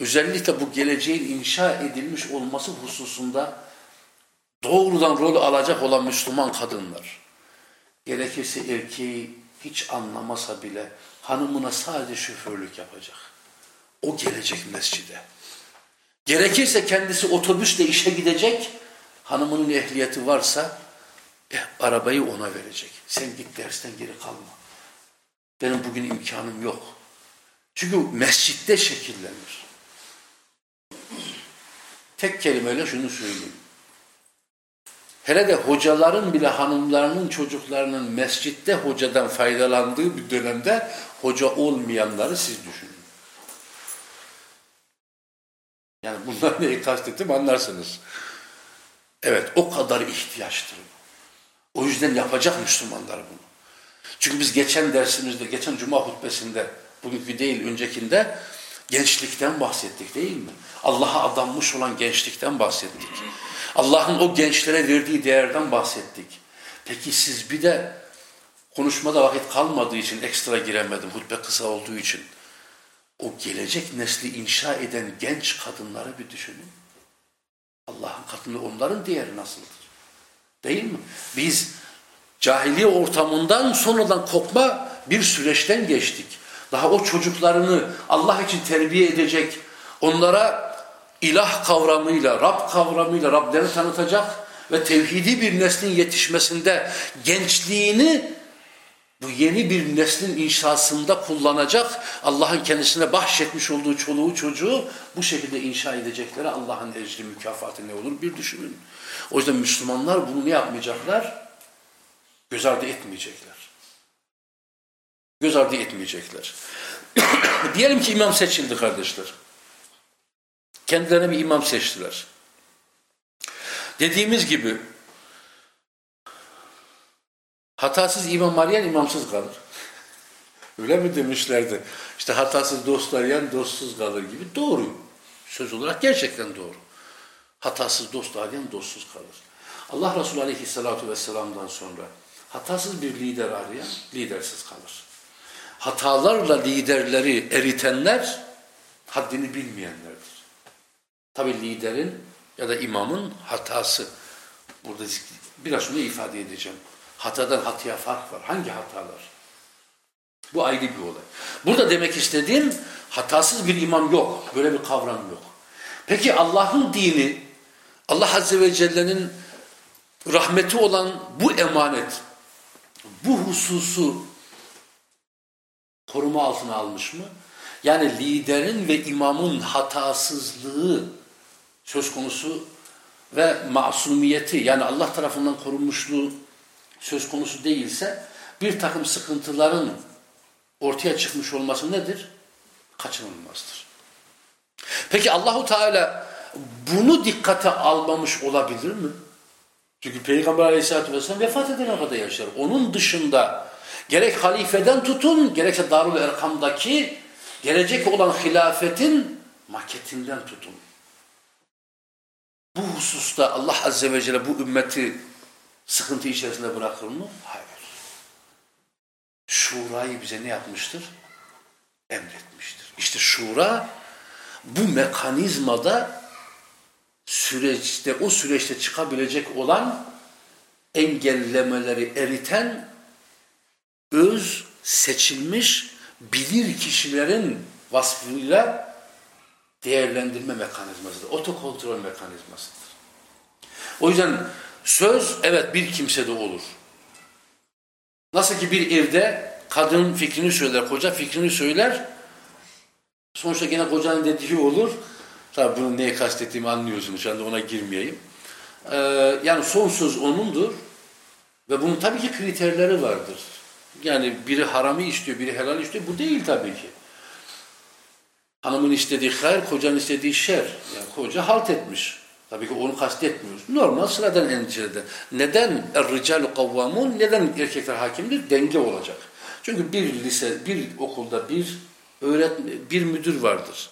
B: özellikle bu geleceğin inşa edilmiş olması hususunda doğrudan rol alacak olan Müslüman kadınlar gerekirse erkeği hiç anlamasa bile hanımına sadece şoförlük yapacak. O gelecek mescide. Gerekirse kendisi otobüsle işe gidecek, hanımının ehliyeti varsa eh, arabayı ona verecek. Sen git dersten geri kalma. Benim bugün imkanım yok. Çünkü mescitte şekillenir. Tek kelimeyle şunu söyleyeyim. Hele de hocaların bile hanımlarının çocuklarının mescitte hocadan faydalandığı bir dönemde hoca olmayanları siz düşünün. Yani bundan [LAUGHS] neyi kastettim anlarsınız. Evet o kadar ihtiyaçtır. O yüzden yapacak Müslümanlar bunu. Çünkü biz geçen dersimizde, geçen cuma hutbesinde, bugünkü değil öncekinde gençlikten bahsettik değil mi? Allah'a adanmış olan gençlikten bahsettik. Allah'ın o gençlere verdiği değerden bahsettik. Peki siz bir de konuşmada vakit kalmadığı için ekstra giremedim. Hutbe kısa olduğu için. O gelecek nesli inşa eden genç kadınları bir düşünün. Allah'ın katında onların değeri nasıldır? Değil mi? Biz cahiliye ortamından sonradan kopma bir süreçten geçtik. Daha o çocuklarını Allah için terbiye edecek, onlara ilah kavramıyla, Rab kavramıyla Rablerini tanıtacak ve tevhidi bir neslin yetişmesinde gençliğini bu yeni bir neslin inşasında kullanacak Allah'ın kendisine bahşetmiş olduğu çoluğu çocuğu bu şekilde inşa edeceklere Allah'ın ecri mükafatı ne olur bir düşünün. O yüzden Müslümanlar bunu ne yapmayacaklar? Göz ardı etmeyecekler. Göz ardı etmeyecekler. [COUGHS] Diyelim ki imam seçildi kardeşler. Kendilerine bir imam seçtiler. Dediğimiz gibi hatasız imam arayan imamsız kalır. [LAUGHS] Öyle mi demişlerdi? İşte hatasız dost arayan dostsuz kalır gibi. Doğru. Söz olarak gerçekten doğru. Hatasız dost arayan dostsuz kalır. Allah Resulü Aleyhisselatü Vesselam'dan sonra hatasız bir lider arayan lidersiz kalır. Hatalarla liderleri eritenler haddini bilmeyenlerdir. Tabi liderin ya da imamın hatası. Burada biraz şunu ifade edeceğim. Hatadan hataya fark var. Hangi hatalar? Bu ayrı bir olay. Burada demek istediğim hatasız bir imam yok. Böyle bir kavram yok. Peki Allah'ın dini, Allah Azze ve Celle'nin rahmeti olan bu emanet, bu hususu koruma altına almış mı? Yani liderin ve imamın hatasızlığı söz konusu ve masumiyeti yani Allah tarafından korunmuşluğu söz konusu değilse bir takım sıkıntıların ortaya çıkmış olması nedir? Kaçınılmazdır. Peki Allahu Teala bunu dikkate almamış olabilir mi? Çünkü Peygamber Aleyhisselatü Vesselam vefat edene kadar yaşar. Onun dışında gerek halifeden tutun gerekse Darul Erkam'daki gelecek olan hilafetin maketinden tutun. Bu hususta Allah Azze ve Celle bu ümmeti sıkıntı içerisinde bırakır mı? Hayır. Şurayı bize ne yapmıştır? Emretmiştir. İşte şura bu mekanizmada süreçte o süreçte çıkabilecek olan engellemeleri eriten öz seçilmiş bilir kişilerin vasfıyla değerlendirme mekanizmasıdır. Otokontrol mekanizmasıdır. O yüzden söz evet bir kimsede olur. Nasıl ki bir evde kadın fikrini söyler, koca fikrini söyler. Sonuçta gene kocanın dediği olur. Tabi bunu neye kastettiğimi anlıyorsunuz. Şu ona girmeyeyim. Ee, yani son söz onundur. Ve bunun tabii ki kriterleri vardır. Yani biri haramı istiyor, biri helal istiyor. Bu değil tabii ki. Hanımın istediği hayır, kocanın istediği şer. Yani koca halt etmiş. Tabii ki onu kastetmiyoruz. Normal sıradan endişeden. Neden er-ricalu kavvamun? Neden erkekler hakimdir? Denge olacak. Çünkü bir lise, bir okulda bir öğretmen, bir müdür vardır.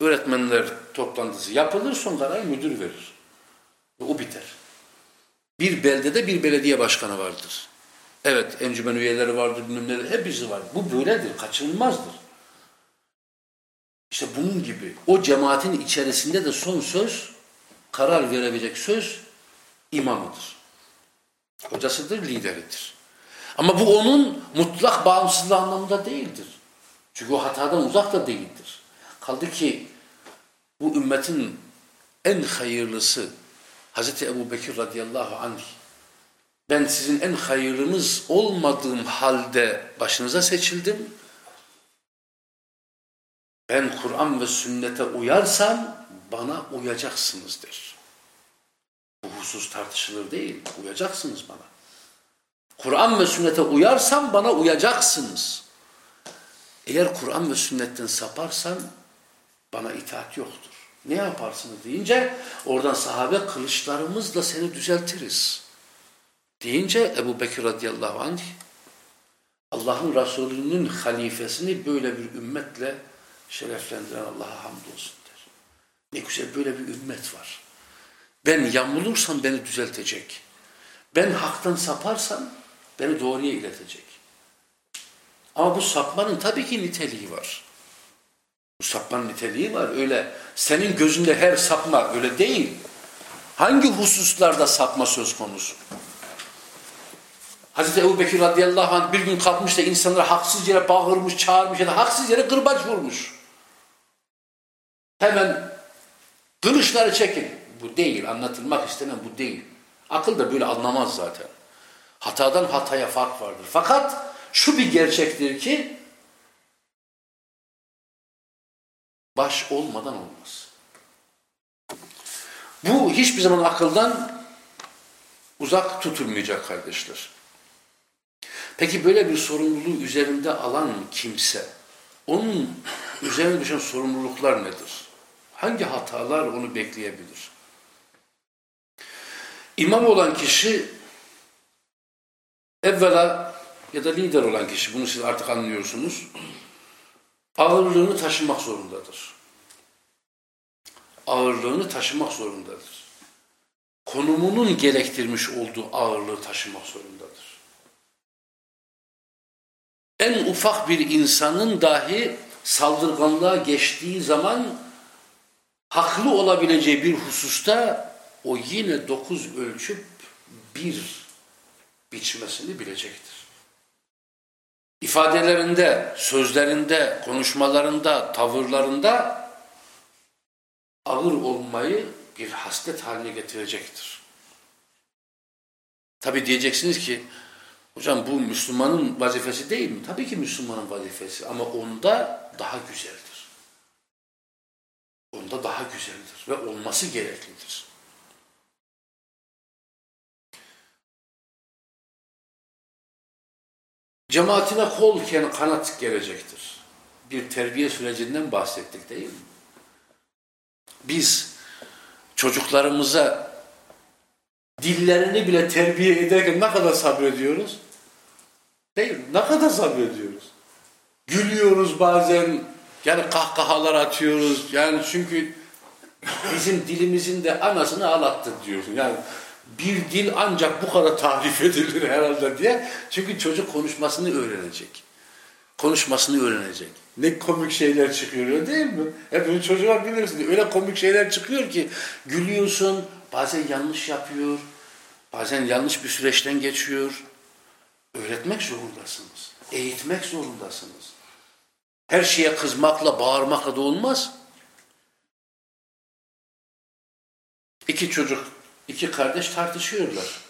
B: Öğretmenler toplantısı yapılır, son karar müdür verir. O biter. Bir beldede bir belediye başkanı vardır. Evet, encümen üyeleri vardır, bilmem neler, hepsi var. Bu böyledir, kaçınılmazdır. İşte bunun gibi. O cemaatin içerisinde de son söz, karar verebilecek söz imamıdır. Hocasıdır, lideridir. Ama bu onun mutlak bağımsızlığı anlamında değildir. Çünkü o hatadan uzak da değildir. Kaldı ki bu ümmetin en hayırlısı Hz. Ebu Bekir radıyallahu anh ben sizin en hayırlınız olmadığım halde başınıza seçildim. Ben Kur'an ve sünnete uyarsam bana uyacaksınızdır. Bu husus tartışılır değil. Uyacaksınız bana. Kur'an ve sünnete uyarsam bana uyacaksınız. Eğer Kur'an ve sünnetten saparsan bana itaat yoktur. Ne yaparsınız deyince oradan sahabe kılıçlarımızla seni düzeltiriz. Deyince Ebu Bekir radıyallahu anh Allah'ın Resulü'nün halifesini böyle bir ümmetle şereflendiren Allah'a hamdolsun der. Ne güzel böyle bir ümmet var. Ben yamulursam beni düzeltecek. Ben haktan saparsam beni doğruya iletecek. Ama bu sapmanın tabii ki niteliği var. Bu sapmanın niteliği var. Öyle senin gözünde her sapma öyle değil. Hangi hususlarda sapma söz konusu? Hazreti Ebu Bekir radıyallahu anh bir gün kalkmış da insanlara haksız yere bağırmış, çağırmış ya da haksız yere kırbaç vurmuş. Hemen kılıçları çekin. Bu değil, anlatılmak istenen bu değil. Akıl da böyle anlamaz zaten. Hatadan hataya fark vardır. Fakat şu bir gerçektir ki baş olmadan olmaz. Bu hiçbir zaman akıldan uzak tutulmayacak kardeşler. Peki böyle bir sorumluluğu üzerinde alan kimse, onun üzerine düşen sorumluluklar nedir? Hangi hatalar onu bekleyebilir? İmam olan kişi evvela ya da lider olan kişi, bunu siz artık anlıyorsunuz, ağırlığını taşımak zorundadır. Ağırlığını taşımak zorundadır. Konumunun gerektirmiş olduğu ağırlığı taşımak zorundadır. En ufak bir insanın dahi saldırganlığa geçtiği zaman haklı olabileceği bir hususta o yine dokuz ölçüp bir biçmesini bilecektir. İfadelerinde, sözlerinde, konuşmalarında, tavırlarında ağır olmayı bir haslet haline getirecektir. Tabi diyeceksiniz ki, hocam bu Müslümanın vazifesi değil mi? Tabii ki Müslümanın vazifesi ama onda daha güzeldir. Onda daha güzeldir ve olması gereklidir. Cemaatine kol kanat gelecektir. Bir terbiye sürecinden bahsettik değil mi? Biz çocuklarımıza dillerini bile terbiye ederken ne kadar sabrediyoruz? Değil mi? Ne kadar sabrediyoruz? Gülüyoruz bazen, yani kahkahalar atıyoruz. Yani çünkü bizim dilimizin de anasını ağlattı diyorsun. Yani bir dil ancak bu kadar tarif [LAUGHS] edilir herhalde diye. Çünkü çocuk konuşmasını öğrenecek. konuşmasını öğrenecek. Ne komik şeyler çıkıyor değil mi? Hepimiz çocuklar bilirsiniz. Öyle komik şeyler çıkıyor ki gülüyorsun, bazen yanlış yapıyor, bazen yanlış bir süreçten geçiyor. Öğretmek zorundasınız. Eğitmek zorundasınız. Her şeye kızmakla, bağırmakla da olmaz. İki çocuk, iki kardeş tartışıyorlar.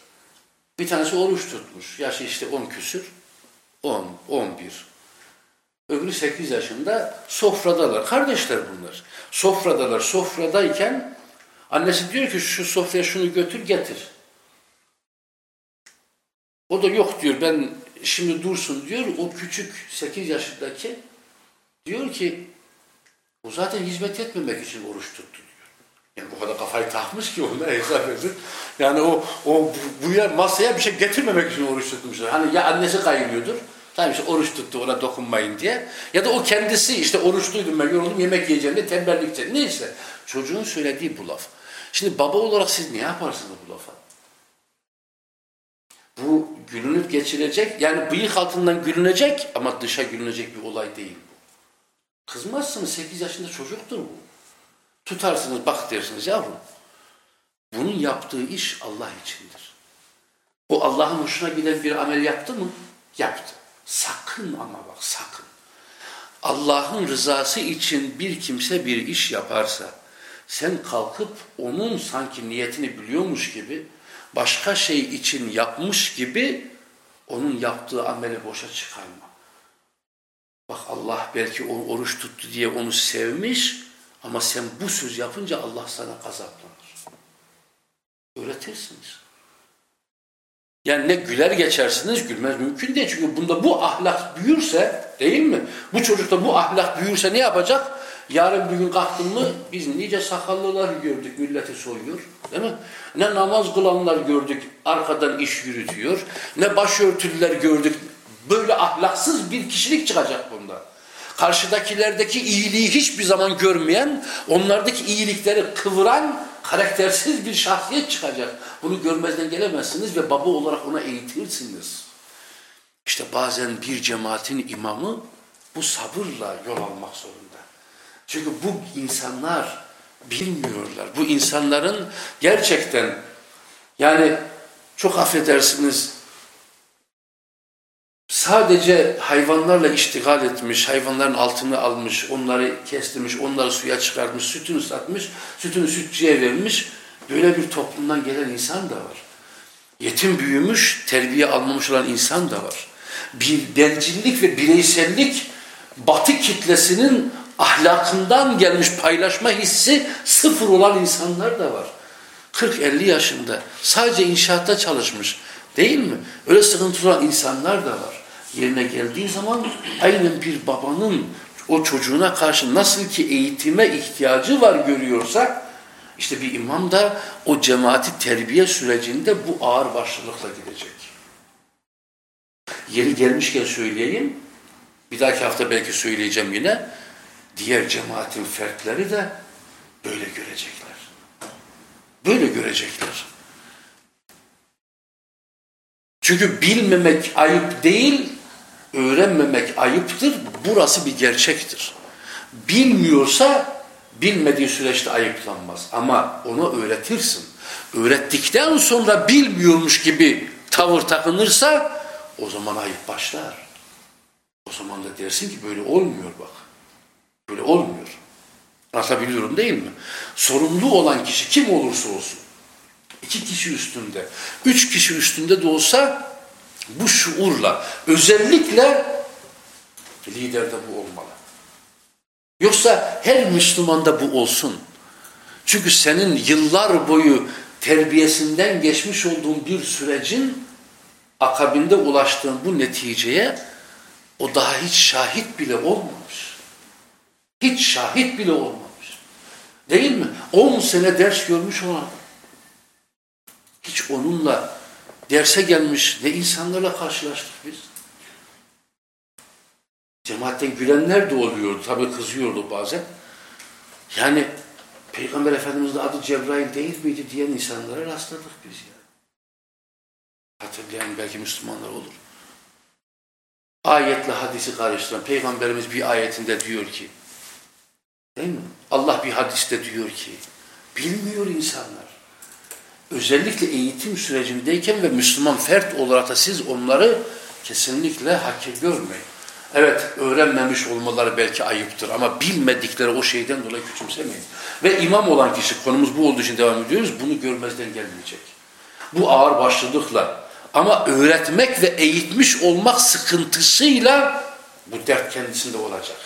B: Bir tanesi oruç tutmuş. Yaşı işte on küsür. on, on bir. Öbürü sekiz yaşında sofradalar. Kardeşler bunlar. Sofradalar. Sofradayken annesi diyor ki şu sofraya şunu götür getir. O da yok diyor ben şimdi dursun diyor. O küçük sekiz yaşındaki diyor ki o zaten hizmet etmemek için oruç tuttu. Yani bu kadar kafayı takmış ki ona hesap edin. Yani o, o bu yer masaya bir şey getirmemek için oruç tutmuşlar. Hani ya annesi kayınıyordur. Tamam işte oruç tuttu ona dokunmayın diye. Ya da o kendisi işte oruçluydum ben yoruldum yemek yiyeceğim diye tembellikçe. Neyse çocuğun söylediği bu laf. Şimdi baba olarak siz ne yaparsınız bu lafa? Bu gülünüp geçirecek yani bıyık altından gülünecek ama dışa gülünecek bir olay değil bu. Kızmazsınız 8 yaşında çocuktur bu. Tutarsınız bak dersiniz yavrum. Bunun yaptığı iş Allah içindir. O Allah'ın hoşuna giden bir amel yaptı mı? Yaptı. Sakın ama bak sakın. Allah'ın rızası için bir kimse bir iş yaparsa sen kalkıp onun sanki niyetini biliyormuş gibi başka şey için yapmış gibi onun yaptığı ameli boşa çıkarma. Bak Allah belki o oruç tuttu diye onu sevmiş ama sen bu söz yapınca Allah sana gazaplanır. Öğretirsiniz. Yani ne güler geçersiniz gülmez mümkün değil. Çünkü bunda bu ahlak büyürse değil mi? Bu çocukta bu ahlak büyürse ne yapacak? Yarın bir gün kalktın mı biz nice sakallılar gördük milleti soyuyor. Değil mi? Ne namaz kılanlar gördük arkadan iş yürütüyor. Ne başörtülüler gördük. Böyle ahlaksız bir kişilik çıkacak bunda. Karşıdakilerdeki iyiliği hiçbir zaman görmeyen, onlardaki iyilikleri kıvıran karaktersiz bir şahsiyet çıkacak. Bunu görmezden gelemezsiniz ve baba olarak ona eğitirsiniz. İşte bazen bir cemaatin imamı bu sabırla yol almak zorunda. Çünkü bu insanlar bilmiyorlar. Bu insanların gerçekten yani çok affedersiniz sadece hayvanlarla iştigal etmiş, hayvanların altını almış, onları kestirmiş, onları suya çıkartmış, sütünü satmış, sütünü sütçüye vermiş. Böyle bir toplumdan gelen insan da var. Yetim büyümüş, terbiye almamış olan insan da var. Bir bencillik ve bireysellik batı kitlesinin ahlakından gelmiş paylaşma hissi sıfır olan insanlar da var. 40-50 yaşında sadece inşaatta çalışmış değil mi? Öyle sıkıntı olan insanlar da var. Yerine geldiği zaman aynen bir babanın o çocuğuna karşı nasıl ki eğitime ihtiyacı var görüyorsak işte bir imam da o cemaati terbiye sürecinde bu ağır başlılıkla gidecek. Yeri gelmişken söyleyeyim. Bir dahaki hafta belki söyleyeceğim yine diğer cemaatin fertleri de böyle görecekler. Böyle görecekler. Çünkü bilmemek ayıp değil, öğrenmemek ayıptır. Burası bir gerçektir. Bilmiyorsa bilmediği süreçte ayıplanmaz. Ama onu öğretirsin. Öğrettikten sonra bilmiyormuş gibi tavır takınırsa o zaman ayıp başlar. O zaman da dersin ki böyle olmuyor bak. Böyle olmuyor. Anlatabiliyorum değil mi? Sorumlu olan kişi kim olursa olsun, iki kişi üstünde, üç kişi üstünde de olsa bu şuurla, özellikle liderde bu olmalı. Yoksa her Müslümanda bu olsun. Çünkü senin yıllar boyu terbiyesinden geçmiş olduğun bir sürecin akabinde ulaştığın bu neticeye o daha hiç şahit bile olmamış. Hiç şahit bile olmamış. Değil mi? 10 sene ders görmüş olan hiç onunla derse gelmiş ne insanlarla karşılaştık biz. Cemaatten gülenler de oluyordu. Tabi kızıyordu bazen. Yani Peygamber Efendimiz'in adı Cebrail değil miydi diyen insanlara rastladık biz ya. Hatırlayan belki Müslümanlar olur. ayetle hadisi karıştıran Peygamberimiz bir ayetinde diyor ki değil mi? Allah bir hadiste diyor ki bilmiyor insanlar. Özellikle eğitim sürecindeyken ve Müslüman fert olarak da siz onları kesinlikle hakir görmeyin. Evet öğrenmemiş olmaları belki ayıptır ama bilmedikleri o şeyden dolayı küçümsemeyin. Ve imam olan kişi konumuz bu olduğu için devam ediyoruz bunu görmezden gelmeyecek. Bu ağır başlılıkla ama öğretmek ve eğitmiş olmak sıkıntısıyla bu dert kendisinde olacak.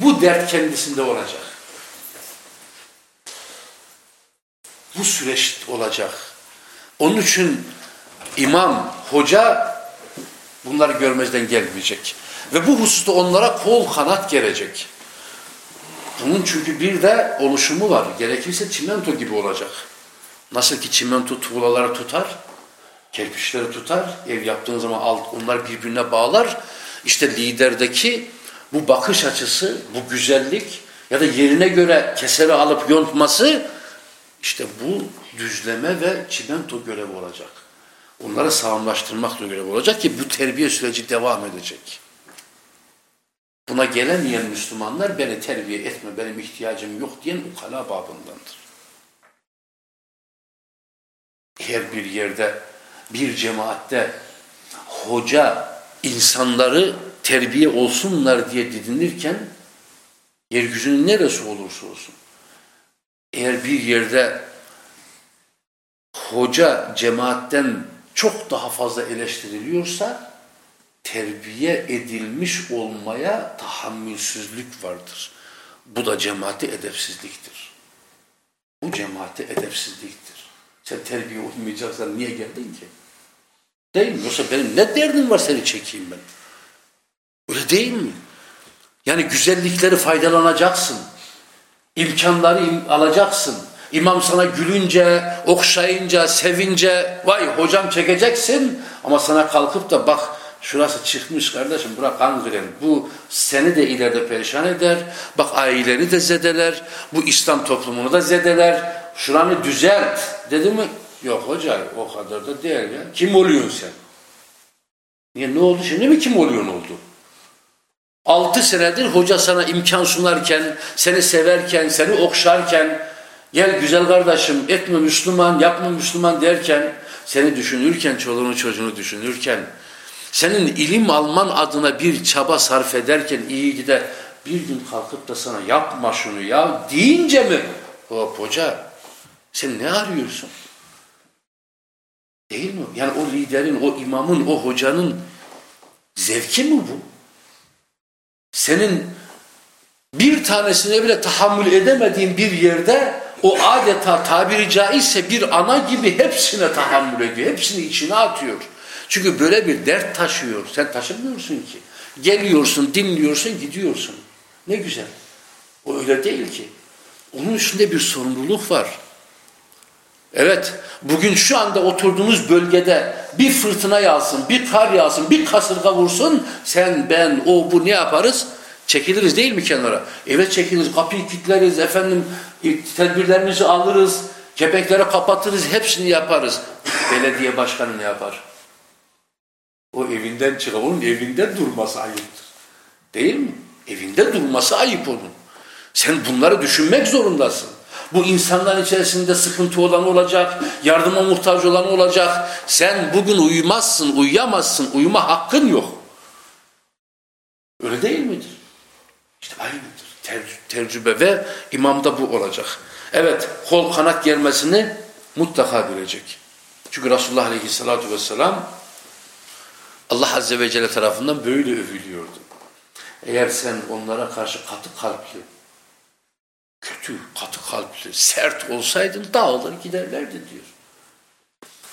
B: Bu dert kendisinde olacak. Bu süreç olacak. Onun için imam, hoca bunları görmezden gelmeyecek. Ve bu hususta onlara kol kanat gelecek. Bunun çünkü bir de oluşumu var. Gerekirse çimento gibi olacak. Nasıl ki çimento tuğlaları tutar, kerpiçleri tutar, ev yaptığın zaman alt, onlar birbirine bağlar. İşte liderdeki bu bakış açısı, bu güzellik ya da yerine göre keseri alıp yontması işte bu düzleme ve çimento görevi olacak. Onları sağlamlaştırmakla görev olacak ki bu terbiye süreci devam edecek. Buna gelemeyen Müslümanlar beni terbiye etme, benim ihtiyacım yok diyen ukala babındandır. Her bir yerde, bir cemaatte hoca insanları terbiye olsunlar diye didinirken yeryüzünün neresi olursa olsun eğer bir yerde hoca cemaatten çok daha fazla eleştiriliyorsa terbiye edilmiş olmaya tahammülsüzlük vardır. Bu da cemaati edepsizliktir. Bu cemaati edepsizliktir. Sen terbiye olmayacaksan niye geldin ki? Değil mi? Yoksa benim ne derdim var seni çekeyim ben? Öyle değil mi? Yani güzellikleri faydalanacaksın. İmkanları alacaksın. İmam sana gülünce, okşayınca, sevince vay hocam çekeceksin ama sana kalkıp da bak şurası çıkmış kardeşim bırak kangren. Bu seni de ileride perişan eder. Bak aileni de zedeler. Bu İslam toplumunu da zedeler. Şuranı düzelt. Dedi mi? Yok hoca o kadar da değil ya. Kim oluyorsun sen? Niye ne oldu şimdi mi kim oluyorsun oldu? Altı senedir hoca sana imkan sunarken, seni severken, seni okşarken, gel güzel kardeşim etme Müslüman, yapma Müslüman derken, seni düşünürken, çoluğunu çocuğunu düşünürken, senin ilim alman adına bir çaba sarf ederken iyi gider, bir gün kalkıp da sana yapma şunu ya deyince mi? Hop hoca sen ne arıyorsun? Değil mi? Yani o liderin, o imamın, o hocanın zevki mi bu? Senin bir tanesine bile tahammül edemediğin bir yerde o adeta tabiri caizse bir ana gibi hepsine tahammül ediyor. Hepsini içine atıyor. Çünkü böyle bir dert taşıyor. Sen taşımıyorsun ki. Geliyorsun, dinliyorsun, gidiyorsun. Ne güzel. O öyle değil ki. Onun üstünde bir sorumluluk var. Evet, bugün şu anda oturduğunuz bölgede bir fırtına yağsın, bir kar yağsın, bir kasırga vursun, sen, ben, o, bu ne yaparız? Çekiliriz değil mi kenara? Eve çekiliriz, kapıyı kilitleriz, efendim tedbirlerimizi alırız, kepeklere kapatırız, hepsini yaparız. Belediye başkanı ne yapar? O evinden çıkar, onun evinde durması ayıptır. Değil mi? Evinde durması ayıp onun. Sen bunları düşünmek zorundasın. Bu insanların içerisinde sıkıntı olan olacak, yardıma muhtaç olan olacak. Sen bugün uyumazsın, uyuyamazsın, uyuma hakkın yok. Öyle değil midir? İşte aynıdır. Ter tecrübe ve imamda bu olacak. Evet, kol kanat gelmesini mutlaka bilecek. Çünkü Resulullah Aleyhisselatü Vesselam Allah Azze ve Celle tarafından böyle övülüyordu. Eğer sen onlara karşı katı kalpli, kötü, katı kalpli, sert olsaydın dağılır giderlerdi diyor.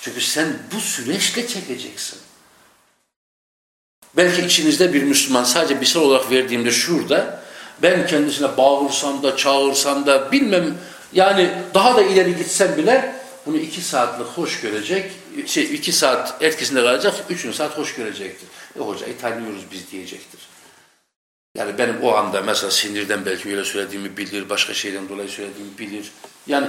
B: Çünkü sen bu süreçle çekeceksin. Belki içinizde bir Müslüman sadece şey olarak verdiğimde şurada ben kendisine bağırsam da çağırsam da bilmem yani daha da ileri gitsem bile bunu iki saatlik hoş görecek, şey iki saat etkisinde kalacak, üçüncü saat hoş görecektir. E hocayı tanıyoruz biz diyecektir. Yani benim o anda mesela sinirden belki öyle söylediğimi bilir, başka şeyden dolayı söylediğimi bilir. Yani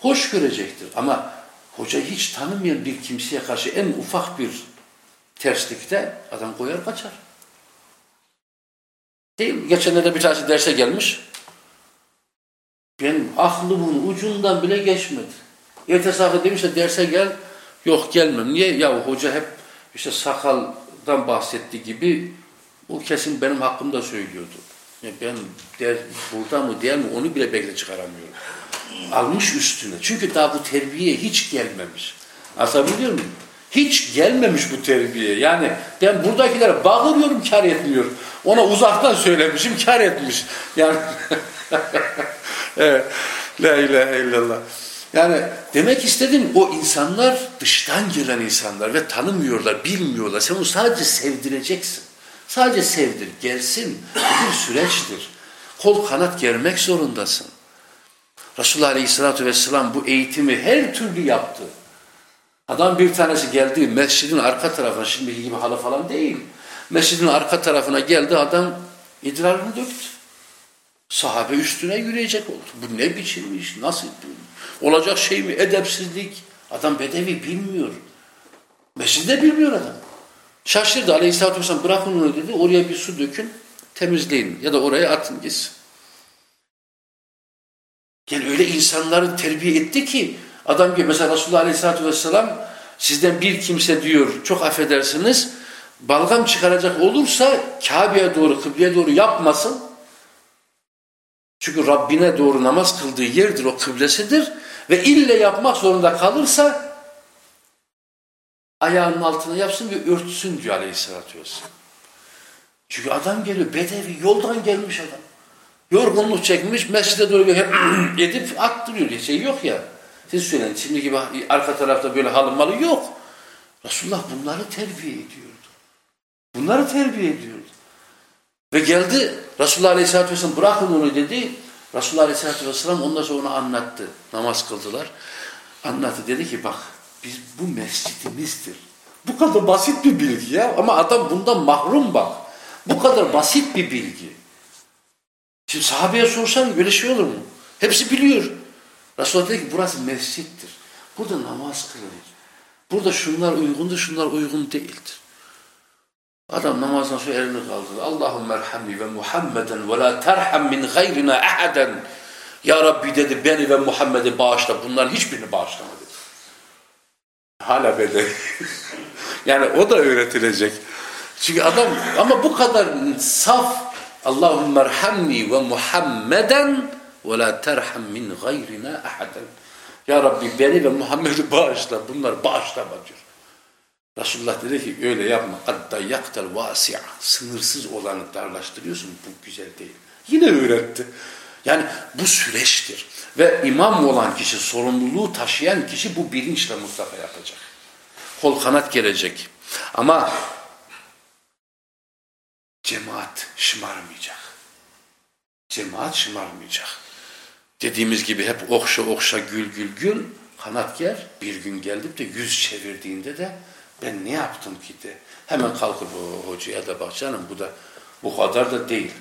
B: hoş görecektir ama hocayı hiç tanımayan bir kimseye karşı en ufak bir terslikte adam koyar kaçar. Değil mi? Geçenlerde bir tanesi derse gelmiş. Benim aklımın ucundan bile geçmedi. Ertesi hafta demişse derse gel. Yok gelmem. Niye? Ya hoca hep işte sakaldan bahsetti gibi o kesin benim hakkımda söylüyordu. Ya ben der, burada mı değil mi onu bile belki çıkaramıyorum. Almış üstüne. Çünkü daha bu terbiye hiç gelmemiş. Anlatabiliyor muyum? Hiç gelmemiş bu terbiye. Yani ben buradakilere bağırıyorum kar etmiyor. Ona uzaktan söylemişim kar etmiş. Yani [LAUGHS] evet. La ilahe illallah. Yani demek istedim o insanlar dıştan gelen insanlar ve tanımıyorlar, bilmiyorlar. Sen onu sadece sevdireceksin. Sadece sevdir, gelsin. Bir süreçtir. Kol kanat germek zorundasın. Resulullah Aleyhisselatü Vesselam bu eğitimi her türlü yaptı. Adam bir tanesi geldi mescidin arka tarafına, şimdiki gibi halı falan değil. Mescidin arka tarafına geldi adam idrarını döktü. Sahabe üstüne yürüyecek oldu. Bu ne biçim iş, nasıl olacak şey mi, edepsizlik. Adam bedevi bilmiyor. Mescidde bilmiyor adam. Şaşırdı aleyhissalatü vesselam bırakın onu dedi. Oraya bir su dökün temizleyin ya da oraya atın gitsin. Yani öyle insanları terbiye etti ki adam gibi mesela Resulullah aleyhissalatü vesselam sizden bir kimse diyor çok affedersiniz balgam çıkaracak olursa Kabe'ye doğru kıbleye doğru yapmasın. Çünkü Rabbine doğru namaz kıldığı yerdir o kıblesidir ve ille yapmak zorunda kalırsa ayağının altına yapsın ve örtsün diyor aleyhissalatü vesselam. Çünkü adam geliyor, bedevi, yoldan gelmiş adam. Yorgunluk çekmiş, mescide doğru [CLEARS THROAT] edip attırıyor. Şey yok ya. Siz söyleyin, şimdi gibi arka tarafta böyle halı yok. Resulullah bunları terbiye ediyordu. Bunları terbiye ediyordu. Ve geldi, Resulullah Aleyhisselatü Vesselam bırakın onu dedi. Resulullah Aleyhisselatü Vesselam ondan sonra onu anlattı. Namaz kıldılar. Anlattı, dedi ki bak biz bu mescidimizdir. Bu kadar basit bir bilgi ya. Ama adam bundan mahrum bak. Bu kadar basit bir bilgi. Şimdi sahabeye sorsan böyle şey olur mu? Hepsi biliyor. Resulullah dedi ki burası mescittir. Burada namaz kılınır. Burada şunlar uygundur, şunlar uygun değildir. Adam namazdan sonra elini kaldırdı. Allahümme erhamni ve Muhammeden ve la terham min gayrina ahaden. Ya Rabbi dedi beni ve Muhammed'i bağışla. Bunların hiçbirini bağışlama dedi. Hala böyle. [LAUGHS] yani o da öğretilecek. Çünkü adam ama bu kadar saf Allahümme erhamni ve Muhammeden ve la terham min gayrina ahaden. Ya Rabbi beni ve Muhammed'i bağışla. Bunlar bağışlama diyor. Resulullah dedi ki öyle yapma. Kadda yaktel vasi'a. Sınırsız olanı darlaştırıyorsun. Bu güzel değil. Yine öğretti. Yani bu süreçtir. Ve imam olan kişi, sorumluluğu taşıyan kişi bu bilinçle mutlaka yapacak. Kol kanat gelecek. Ama cemaat şımarmayacak. Cemaat şımarmayacak. Dediğimiz gibi hep okşa okşa gül gül gül kanat ger. Bir gün geldim de yüz çevirdiğinde de ben ne yaptım ki de hemen kalkıp o hocaya da bak canım bu da bu kadar da değil.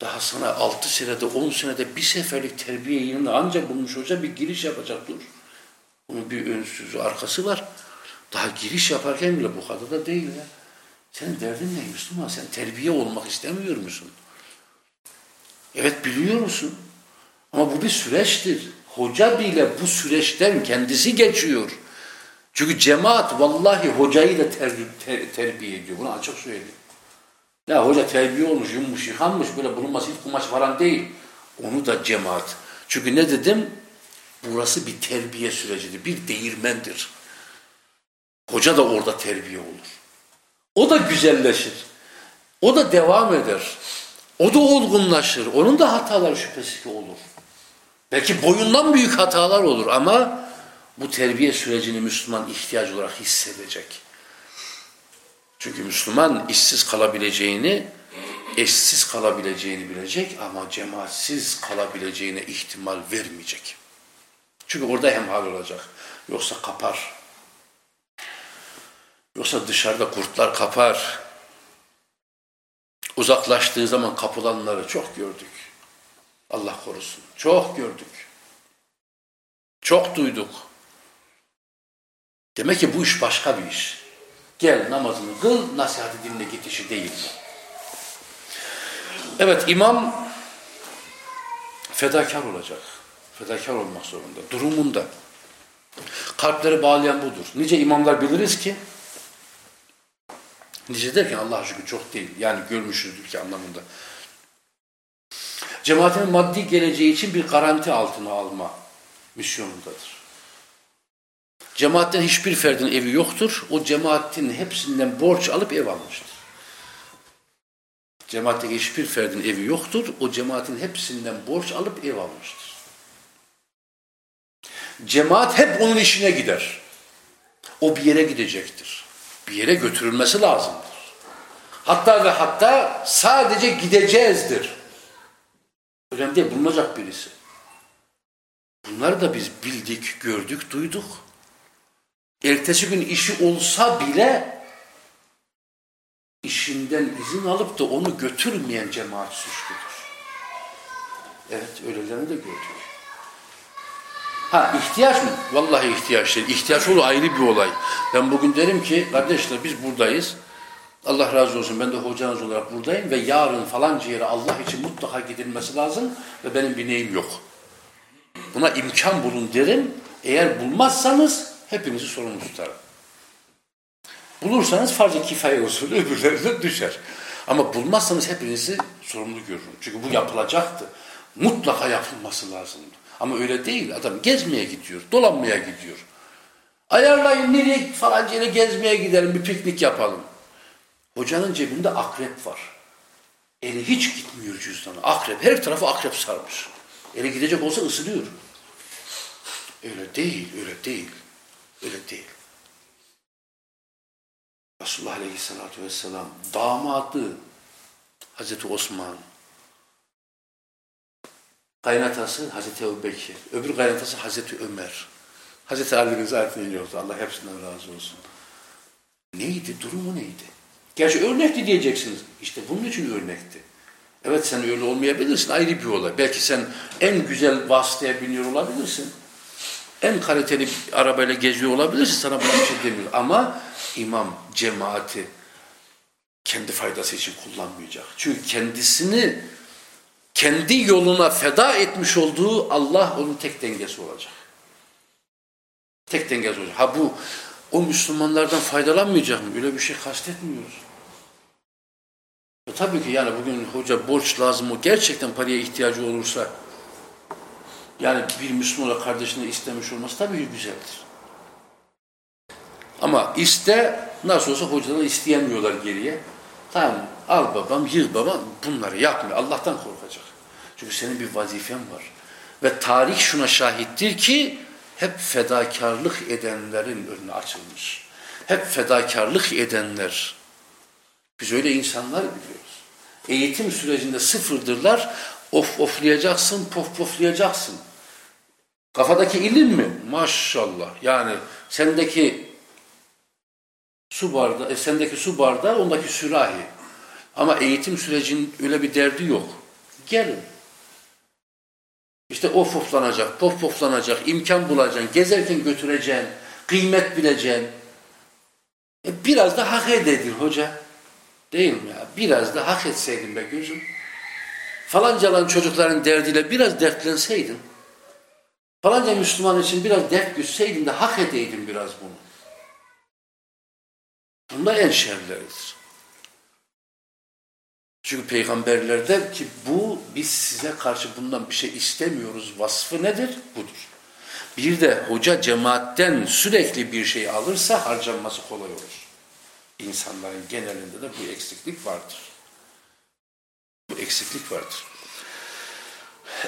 B: Daha sana altı senede, on senede bir seferlik terbiye yılında ancak bulmuş hoca bir giriş yapacak dur. Bunun bir önsüzü arkası var. Daha giriş yaparken bile bu kadar da değil ya. Senin derdin ne Müslüman? Sen terbiye olmak istemiyor musun? Evet biliyor musun? Ama bu bir süreçtir. Hoca bile bu süreçten kendisi geçiyor. Çünkü cemaat vallahi hocayı da ter, ter, terbiye ediyor. Bunu açık söyleyeyim. Ya hoca terbiye olmuş, yummuş, yıkanmış böyle bulunması hiç kumaş falan değil. Onu da cemaat. Çünkü ne dedim? Burası bir terbiye sürecidir. Bir değirmendir. Hoca da orada terbiye olur. O da güzelleşir. O da devam eder. O da olgunlaşır. Onun da hatalar şüphesiz ki olur. Belki boyundan büyük hatalar olur ama bu terbiye sürecini Müslüman ihtiyaç olarak hissedecek. Çünkü Müslüman işsiz kalabileceğini, eşsiz kalabileceğini bilecek ama cemaatsiz kalabileceğine ihtimal vermeyecek. Çünkü orada hemhal olacak. Yoksa kapar. Yoksa dışarıda kurtlar kapar. Uzaklaştığı zaman kapılanları çok gördük. Allah korusun. Çok gördük. Çok duyduk. Demek ki bu iş başka bir iş. Gel namazını kıl, nasihati dinle git işi değil. Evet imam fedakar olacak. Fedakar olmak zorunda. Durumunda. Kalpleri bağlayan budur. Nice imamlar biliriz ki nice derken Allah şükür çok değil. Yani görmüşüzdür ki anlamında. Cemaatin maddi geleceği için bir garanti altına alma misyonundadır. Cemaatten hiçbir ferdin evi yoktur. O cemaatin hepsinden borç alıp ev almıştır. Cemaatteki hiçbir ferdin evi yoktur. O cemaatin hepsinden borç alıp ev almıştır. Cemaat hep onun işine gider. O bir yere gidecektir. Bir yere götürülmesi lazımdır. Hatta ve hatta sadece gideceğizdir. Önemli değil, bulunacak birisi. Bunları da biz bildik, gördük, duyduk. Ertesi gün işi olsa bile işinden izin alıp da onu götürmeyen cemaat suçludur. Evet, öylelerini de gördük. Ha ihtiyaç mı? Vallahi ihtiyaç değil. İhtiyaç olur ayrı bir olay. Ben bugün derim ki kardeşler biz buradayız. Allah razı olsun ben de hocanız olarak buradayım ve yarın falanca yere Allah için mutlaka gidilmesi lazım ve benim bir neyim yok. Buna imkan bulun derim. Eğer bulmazsanız hepinizi sorumlu tutarım. Bulursanız farz-ı kifaye usulü öbürlerine düşer. Ama bulmazsanız hepinizi sorumlu görürüm. Çünkü bu yapılacaktı. Mutlaka yapılması lazımdı. Ama öyle değil. Adam gezmeye gidiyor, dolanmaya gidiyor. Ayarlayın nereye falanca yere gezmeye gidelim, bir piknik yapalım. Hocanın cebinde akrep var. Eli hiç gitmiyor cüzdanı. Akrep, her tarafı akrep sarmış. Eli gidecek olsa ısınıyor. Öyle değil, öyle değil. Öyle değil. Resulullah Aleyhisselatü Vesselam damadı Hazreti Osman kaynatası Hazreti Ebubekir, öbür kaynatası Hazreti Ömer. Hazreti Ali'nin zaten yoktu. Allah hepsinden razı olsun. Neydi? Durumu neydi? Gerçi örnekti diyeceksiniz. İşte bunun için örnekti. Evet sen öyle olmayabilirsin ayrı bir olay. Belki sen en güzel vasıtaya biniyor olabilirsin. En kaliteli arabayla geziyor olabilirsin. Sana buna bir şey demiyor. Ama imam cemaati kendi faydası için kullanmayacak. Çünkü kendisini kendi yoluna feda etmiş olduğu Allah onun tek dengesi olacak. Tek dengesi olacak. Ha bu o Müslümanlardan faydalanmayacak mı? Öyle bir şey kastetmiyoruz. Tabii ki yani bugün hoca borç lazım o gerçekten paraya ihtiyacı olursa yani bir Müslüman kardeşine istemiş olması tabii güzeldir. Ama iste nasıl olsa hocadan isteyemiyorlar geriye. Tamam al babam, yıl babam bunları yapma. Allah'tan korkacak. Çünkü senin bir vazifen var. Ve tarih şuna şahittir ki hep fedakarlık edenlerin önüne açılmış. Hep fedakarlık edenler. Biz öyle insanlar biliyoruz. Eğitim sürecinde sıfırdırlar. Of oflayacaksın, pof poflayacaksın. Kafadaki ilim mi? Maşallah. Yani sendeki su bardağı, e, sendeki su bardağı ondaki sürahi. Ama eğitim sürecinin öyle bir derdi yok. Gelin. İşte o poflanacak, pof poflanacak, imkan bulacaksın, gezerken götüreceksin, kıymet bileceksin. E biraz da hak ededin hoca. Değil mi ya? Biraz da hak etseydin be gözüm. Falancaların çocukların derdiyle biraz dertlenseydin. Falanca Müslüman için biraz dert gütseydin de hak edeydin biraz bunu. Bunlar en şerleridir. Çünkü peygamberler der ki bu biz size karşı bundan bir şey istemiyoruz vasfı nedir? Budur. Bir de hoca cemaatten sürekli bir şey alırsa harcanması kolay olur. İnsanların genelinde de bu eksiklik vardır. Bu eksiklik vardır.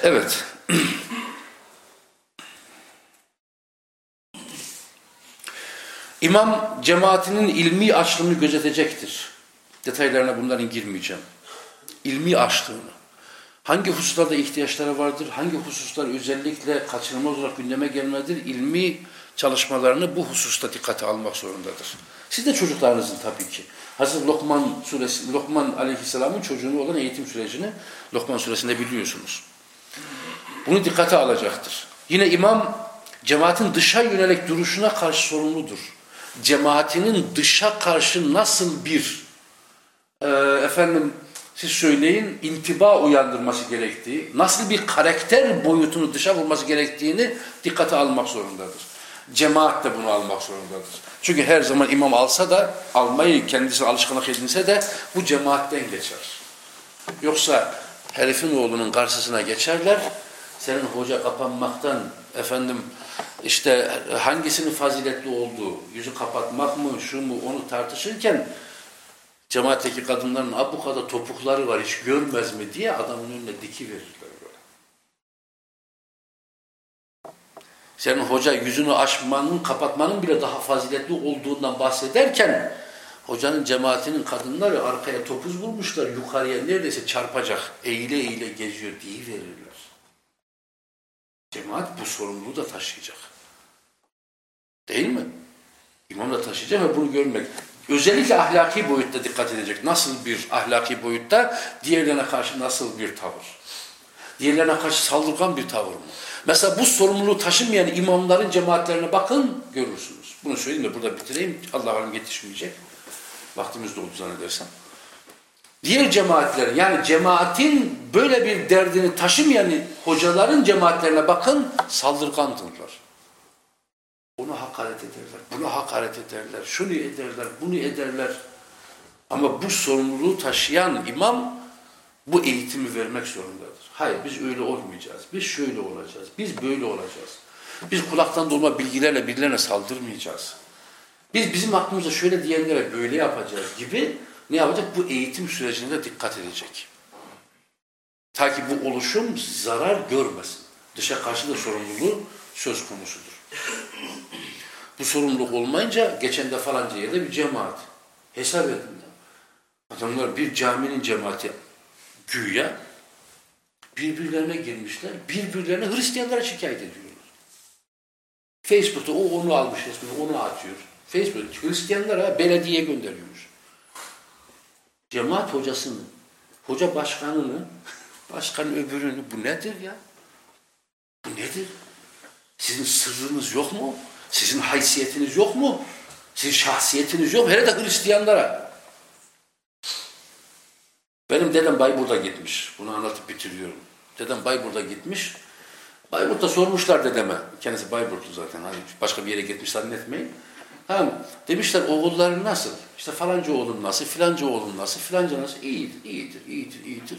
B: Evet. [CLEARS THROAT] İmam cemaatinin ilmi açlığını gözetecektir. Detaylarına bunların girmeyeceğim. İlmi açlığını. Hangi hususlarda ihtiyaçları vardır, hangi hususlar özellikle kaçınılmaz olarak gündeme gelmelidir, ilmi çalışmalarını bu hususta dikkate almak zorundadır. Siz de çocuklarınızın tabii ki. Hazır Lokman suresi, Lokman aleyhisselamın çocuğunu olan eğitim sürecini Lokman suresinde biliyorsunuz. Bunu dikkate alacaktır. Yine imam cemaatin dışa yönelik duruşuna karşı sorumludur. Cemaatinin dışa karşı nasıl bir e, efendim siz söyleyin intiba uyandırması gerektiği, nasıl bir karakter boyutunu dışa vurması gerektiğini dikkate almak zorundadır. Cemaat de bunu almak zorundadır. Çünkü her zaman imam alsa da almayı kendisi alışkanlık edinse de bu cemaatten geçer. Yoksa herifin oğlunun karşısına geçerler. Senin hoca kapanmaktan efendim işte hangisinin faziletli olduğu, yüzü kapatmak mı, şu mu onu tartışırken cemaatteki kadınların bu kadar topukları var hiç görmez mi diye adamın önüne diki verirler böyle. Senin hoca yüzünü açmanın, kapatmanın bile daha faziletli olduğundan bahsederken hocanın cemaatinin kadınları arkaya topuz vurmuşlar, yukarıya neredeyse çarpacak, eğile eğile geziyor diye verirler. Cemaat bu sorumluluğu da taşıyacak. Değil mi? İmam da taşıyacak ve bunu görmek. Özellikle ahlaki boyutta dikkat edecek. Nasıl bir ahlaki boyutta? Diğerlerine karşı nasıl bir tavır? Diğerlerine karşı saldırgan bir tavır mı? Mesela bu sorumluluğu taşımayan imamların cemaatlerine bakın görürsünüz. Bunu söyleyeyim de burada bitireyim. Allah alim yetişmeyecek. Vaktimiz doldu zannedersem. Diğer cemaatlerin yani cemaatin böyle bir derdini taşımayan hocaların cemaatlerine bakın saldırgandırlar. Ona hakaret ederler, buna hakaret ederler, şunu ederler, bunu ederler. Ama bu sorumluluğu taşıyan imam bu eğitimi vermek zorundadır. Hayır biz öyle olmayacağız, biz şöyle olacağız, biz böyle olacağız. Biz kulaktan dolma bilgilerle birilerine saldırmayacağız. Biz bizim aklımızda şöyle diyenlere böyle yapacağız gibi ne yapacak? Bu eğitim sürecinde dikkat edecek. Ta ki bu oluşum zarar görmesin. Dışa karşı da sorumluluğu söz konusudur. Bu sorumluluk olmayınca geçen de falanca yerde bir cemaat. Hesap edin. Adamlar bir caminin cemaati güya birbirlerine girmişler. Birbirlerine Hristiyanlara şikayet ediyorlar. Facebook'ta o onu almış resmini onu atıyor. Facebook Hristiyanlara belediye gönderiyormuş. Cemaat hocasını, hoca başkanını, başkan öbürünü bu nedir ya? Bu nedir? Sizin sırrınız yok mu? Sizin haysiyetiniz yok mu? Sizin şahsiyetiniz yok mu? Hele de Hristiyanlara. Benim dedem Bayburt'a gitmiş. Bunu anlatıp bitiriyorum. Dedem Bayburt'a gitmiş. Bayburt'ta sormuşlar dedeme. Kendisi Bayburtlu zaten. Hani başka bir yere gitmiş zannetmeyin. Tamam. Demişler oğulların nasıl? İşte falanca oğlun nasıl? Filanca oğlun nasıl? Filanca nasıl? İyidir, iyidir, iyidir, iyidir.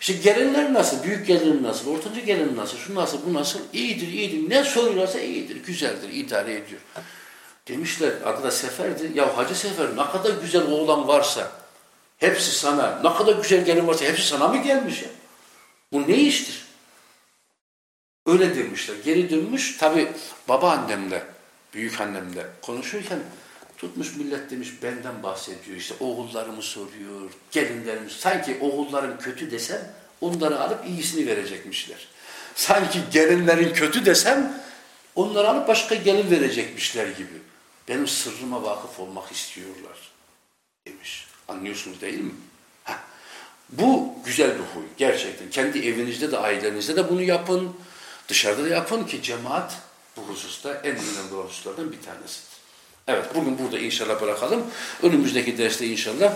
B: İşte gelinler nasıl? Büyük gelin nasıl? Ortanca gelin nasıl? Şu nasıl? Bu nasıl? İyidir, iyidir. Ne soruyorlarsa iyidir, güzeldir, idare ediyor. Demişler adı da Sefer'di. Ya Hacı Sefer ne kadar güzel oğlan varsa hepsi sana, ne kadar güzel gelin varsa hepsi sana mı gelmiş ya? Bu ne iştir? Öyle demişler. Geri dönmüş. Tabi babaannemle, büyük annemle konuşurken tutmuş millet demiş benden bahsediyor. işte oğullarımı soruyor, gelinlerimi. Sanki oğullarım kötü desem onları alıp iyisini verecekmişler. Sanki gelinlerin kötü desem onları alıp başka gelin verecekmişler gibi. Benim sırrıma vakıf olmak istiyorlar demiş. Anlıyorsunuz değil mi? Heh. Bu güzel bir huy gerçekten. Kendi evinizde de ailenizde de bunu yapın. Dışarıda da yapın ki cemaat bu hususta en önemli hususlardan bir tanesidir. Evet bugün burada inşallah bırakalım. Önümüzdeki derste inşallah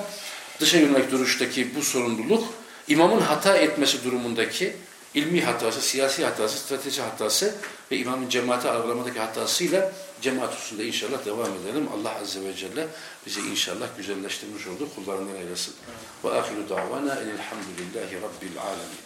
B: dışa yönelik duruştaki bu sorumluluk imamın hata etmesi durumundaki ilmi hatası, siyasi hatası, strateji hatası ve imamın cemaati algılamadaki hatasıyla cemaat hususunda inşallah devam edelim. Allah Azze ve Celle bizi inşallah güzelleştirmiş oldu. Kullarından eylesin. Ve ahiru davana enelhamdülillahi rabbil alemin.